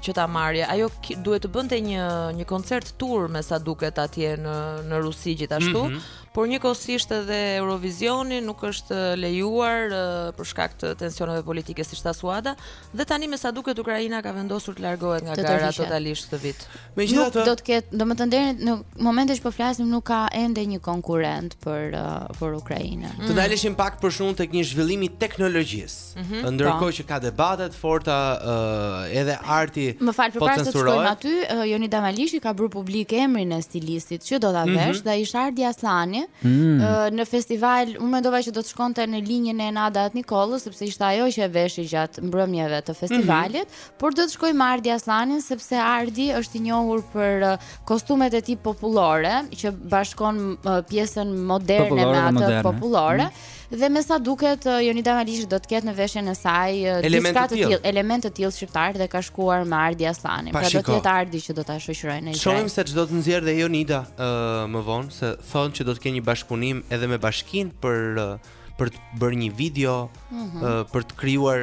që ta marrë. Ajo duhet të bënte një një koncert tour me sa duket atje në në Rusi gjithashtu, mm -hmm. por njëkohësisht edhe Eurovizioni nuk është lejuar uh, për shkak të tensioneve politike siç tha Suada dhe tani me sa duket Ukraina ka vendosur të largohet nga gara totalisht këtë vit. Megjithatë, nuk do të ketë, domethënë deri në momentin që po flasim nuk ka ende një konkurrent për uh, për Ukrainën. Mm. Të ndalemi pak për shkak tek një zhvillim i teknologjisë. Mm -hmm. Ndërkohë po. që ka debate të forta uh, edhe arti Më fal për pa pa të shkojmë aty, uh, Jonida Maliqi ka bërë publik emrin e stilistit që do ta mhm. veshë, mm -hmm. do jetë Ardi Asllani mm -hmm. uh, në festival, unë mendova që do të shkonte në linjën e Nada At Nikollës, sepse ishte ajo që e veshi gjatë mbrëmjeve të mhm. festivalit, mm Por do të shkojë me Ardi Asllanin sepse Ardi është i njohur për uh, kostumet e tij popullore që bashkon uh, pjesën moderne popullore me atë moderne. popullore. Mm. Dhe me sa duket uh, Jonida Maliqi do të ketë në veshjen e saj diçka të tillë, element të tillë shqiptar dhe ka shkuar me Ardi Asllanin. Pra do të jetë Ardi që do ta shoqërojë në Izrael. Shohim se ç'do të nxjerrë dhe Jonida uh, më vonë se thonë që do të kenë një bashkëpunim edhe me bashkinë për uh, për të bërë një video, mm -hmm. uh, për të krijuar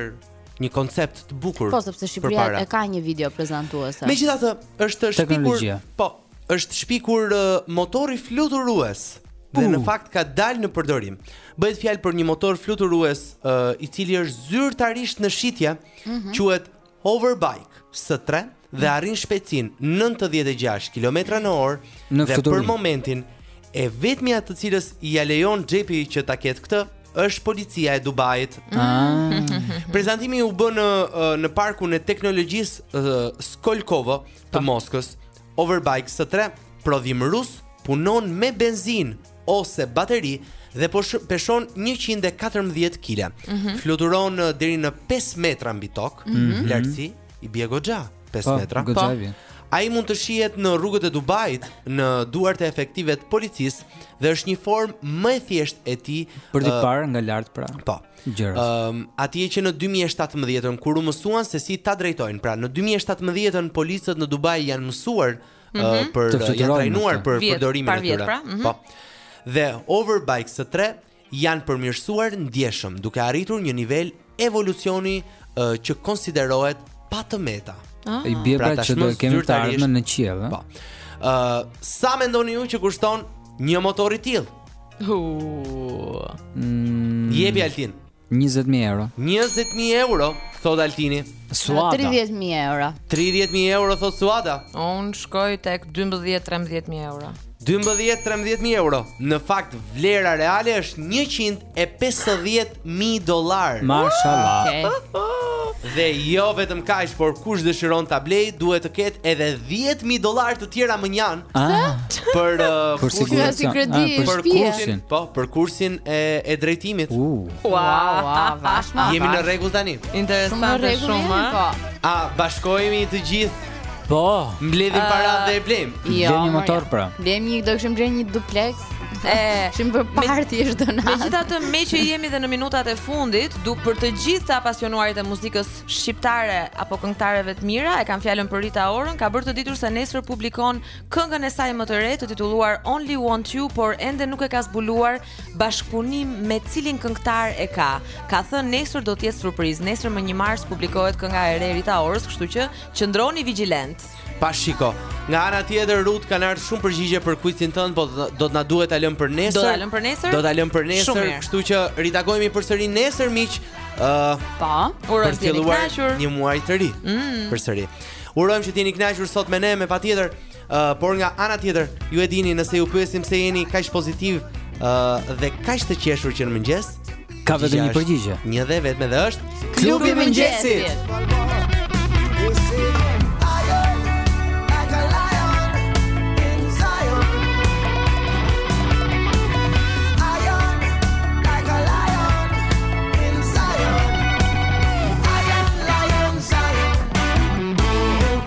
një koncept të bukur. Po sepse Shqipëria e ka një video prezantuese. Megjithatë, është shpikur. Po, është shpikur uh, motori fluturues. Dhe në fakt ka dalë në përdorim. Bëhet fjalë për një motor fluturues uh, i cili është zyrtarisht në shitje, mm -hmm. quhet Hoverbike S3. dhe arrin shpejtësinë nëntëdhjetë e gjashtë kilometra në orë Në dhe fluturim. për momentin e vetmja të cilës ia lejon xhepi që ta ketë këtë është policia e Dubait. Ah, Prezantimi u bë në ë, në parkun e teknologjisë ë, Skolkovo të Moskës. Hoverbike S3, prodhim rus, punon me benzinë ose bateri dhe po sh- peshon 114 kg. Fluturon ë, deri në 5 metra mbi tokë, lartësi, I bie goxha, 5 po, metra. Po, goxha Ai mund të shihet në rrugët e Dubait, në duart e efektivëve të policisë dhe është një formë më e thjeshtë e tij për të uh, parë nga lart pra. Po. Gjërat. Ëm, uh, aty që në 2017-ën kur u mësuan se si ta drejtojnë, pra në 2017-ën policët në Dubai janë mësuar mm -hmm. për të trajnuar për përdorimin e tyre. Pra, mm -hmm. Po. Dhe Hoverbike S3 janë përmirësuar ndjeshëm duke arritur një nivel evolucioni që konsiderohet pa të meta. Ah. I bie pra, pra që do të kemi të ardhmën në qiell, ëh. Po. Ë, uh, sa mendoni ju që kushton një motor i tillë? Uh. Mm. Jepi, Altin. 20000 euro. 20000 euro, thotë Altini. Suada. 30000 euro. 30000 euro thotë Suada. Unë shkoj tek 12-13000 euro. 12-13000 euro. Në fakt vlera reale është 150000 dollarë. Mashallah. Okej. Okay. Dhe jo vetëm kaq, por kush dëshiron ta blejë, duhet të ketë edhe 10000 dollarë të tjera mënjanë. Ah. Për uh, kursin, si kredi, ah, për kursin, po, për kursin e e drejtimit. Uh. Ua, ua, vashma. Jemi në rregull tani. Interesante shumë. Po. A bashkohemi të gjithë? Po. Mbledhim uh, para dhe e blejmë. Jo, Blejmë një motor jo. pra. Blejmë një, do të kishim blerë një duplex. E, shumë për parë ti është do na. Megjithatë, meqë jemi dhe në minutat e fundit, dua për të gjithë të apasionuarit e muzikës shqiptare apo këngëtareve të mira, e kam fjalën për Rita Orën, ka bërë të ditur se nesër publikon këngën e saj më të re, të titulluar Only Want You, por ende nuk e ka zbuluar bashkëpunim me cilin këngëtar e ka. Ka thënë nesër do të jetë surprizë. Nesër më 1 mars publikohet kënga e re e Rita Orës, kështu që qëndroni vigjilentë. Pa shiko. Nga ana tjetër Rut kanë ardhur shumë përgjigje për kuicin tënd, po do të na duhet ta lëmë për nesër. Do ta lëm për nesër? Do ta lëm për nesër, kështu që ritakohemi përsëri nesër miq. Ëh, uh, po. Uroj të jeni kënaqur. Një muaj të ri. Mm. Përsëri. Urojmë që të jeni kënaqur sot me ne, me patjetër. Uh, por nga ana tjetër, ju e dini nëse ju pyesin pse jeni kaq pozitivë uh, dhe kaq të qeshur që në mëngjes, ka vetëm një përgjigje. Një dhe vetëm edhe është Klubi i Mëngjesit.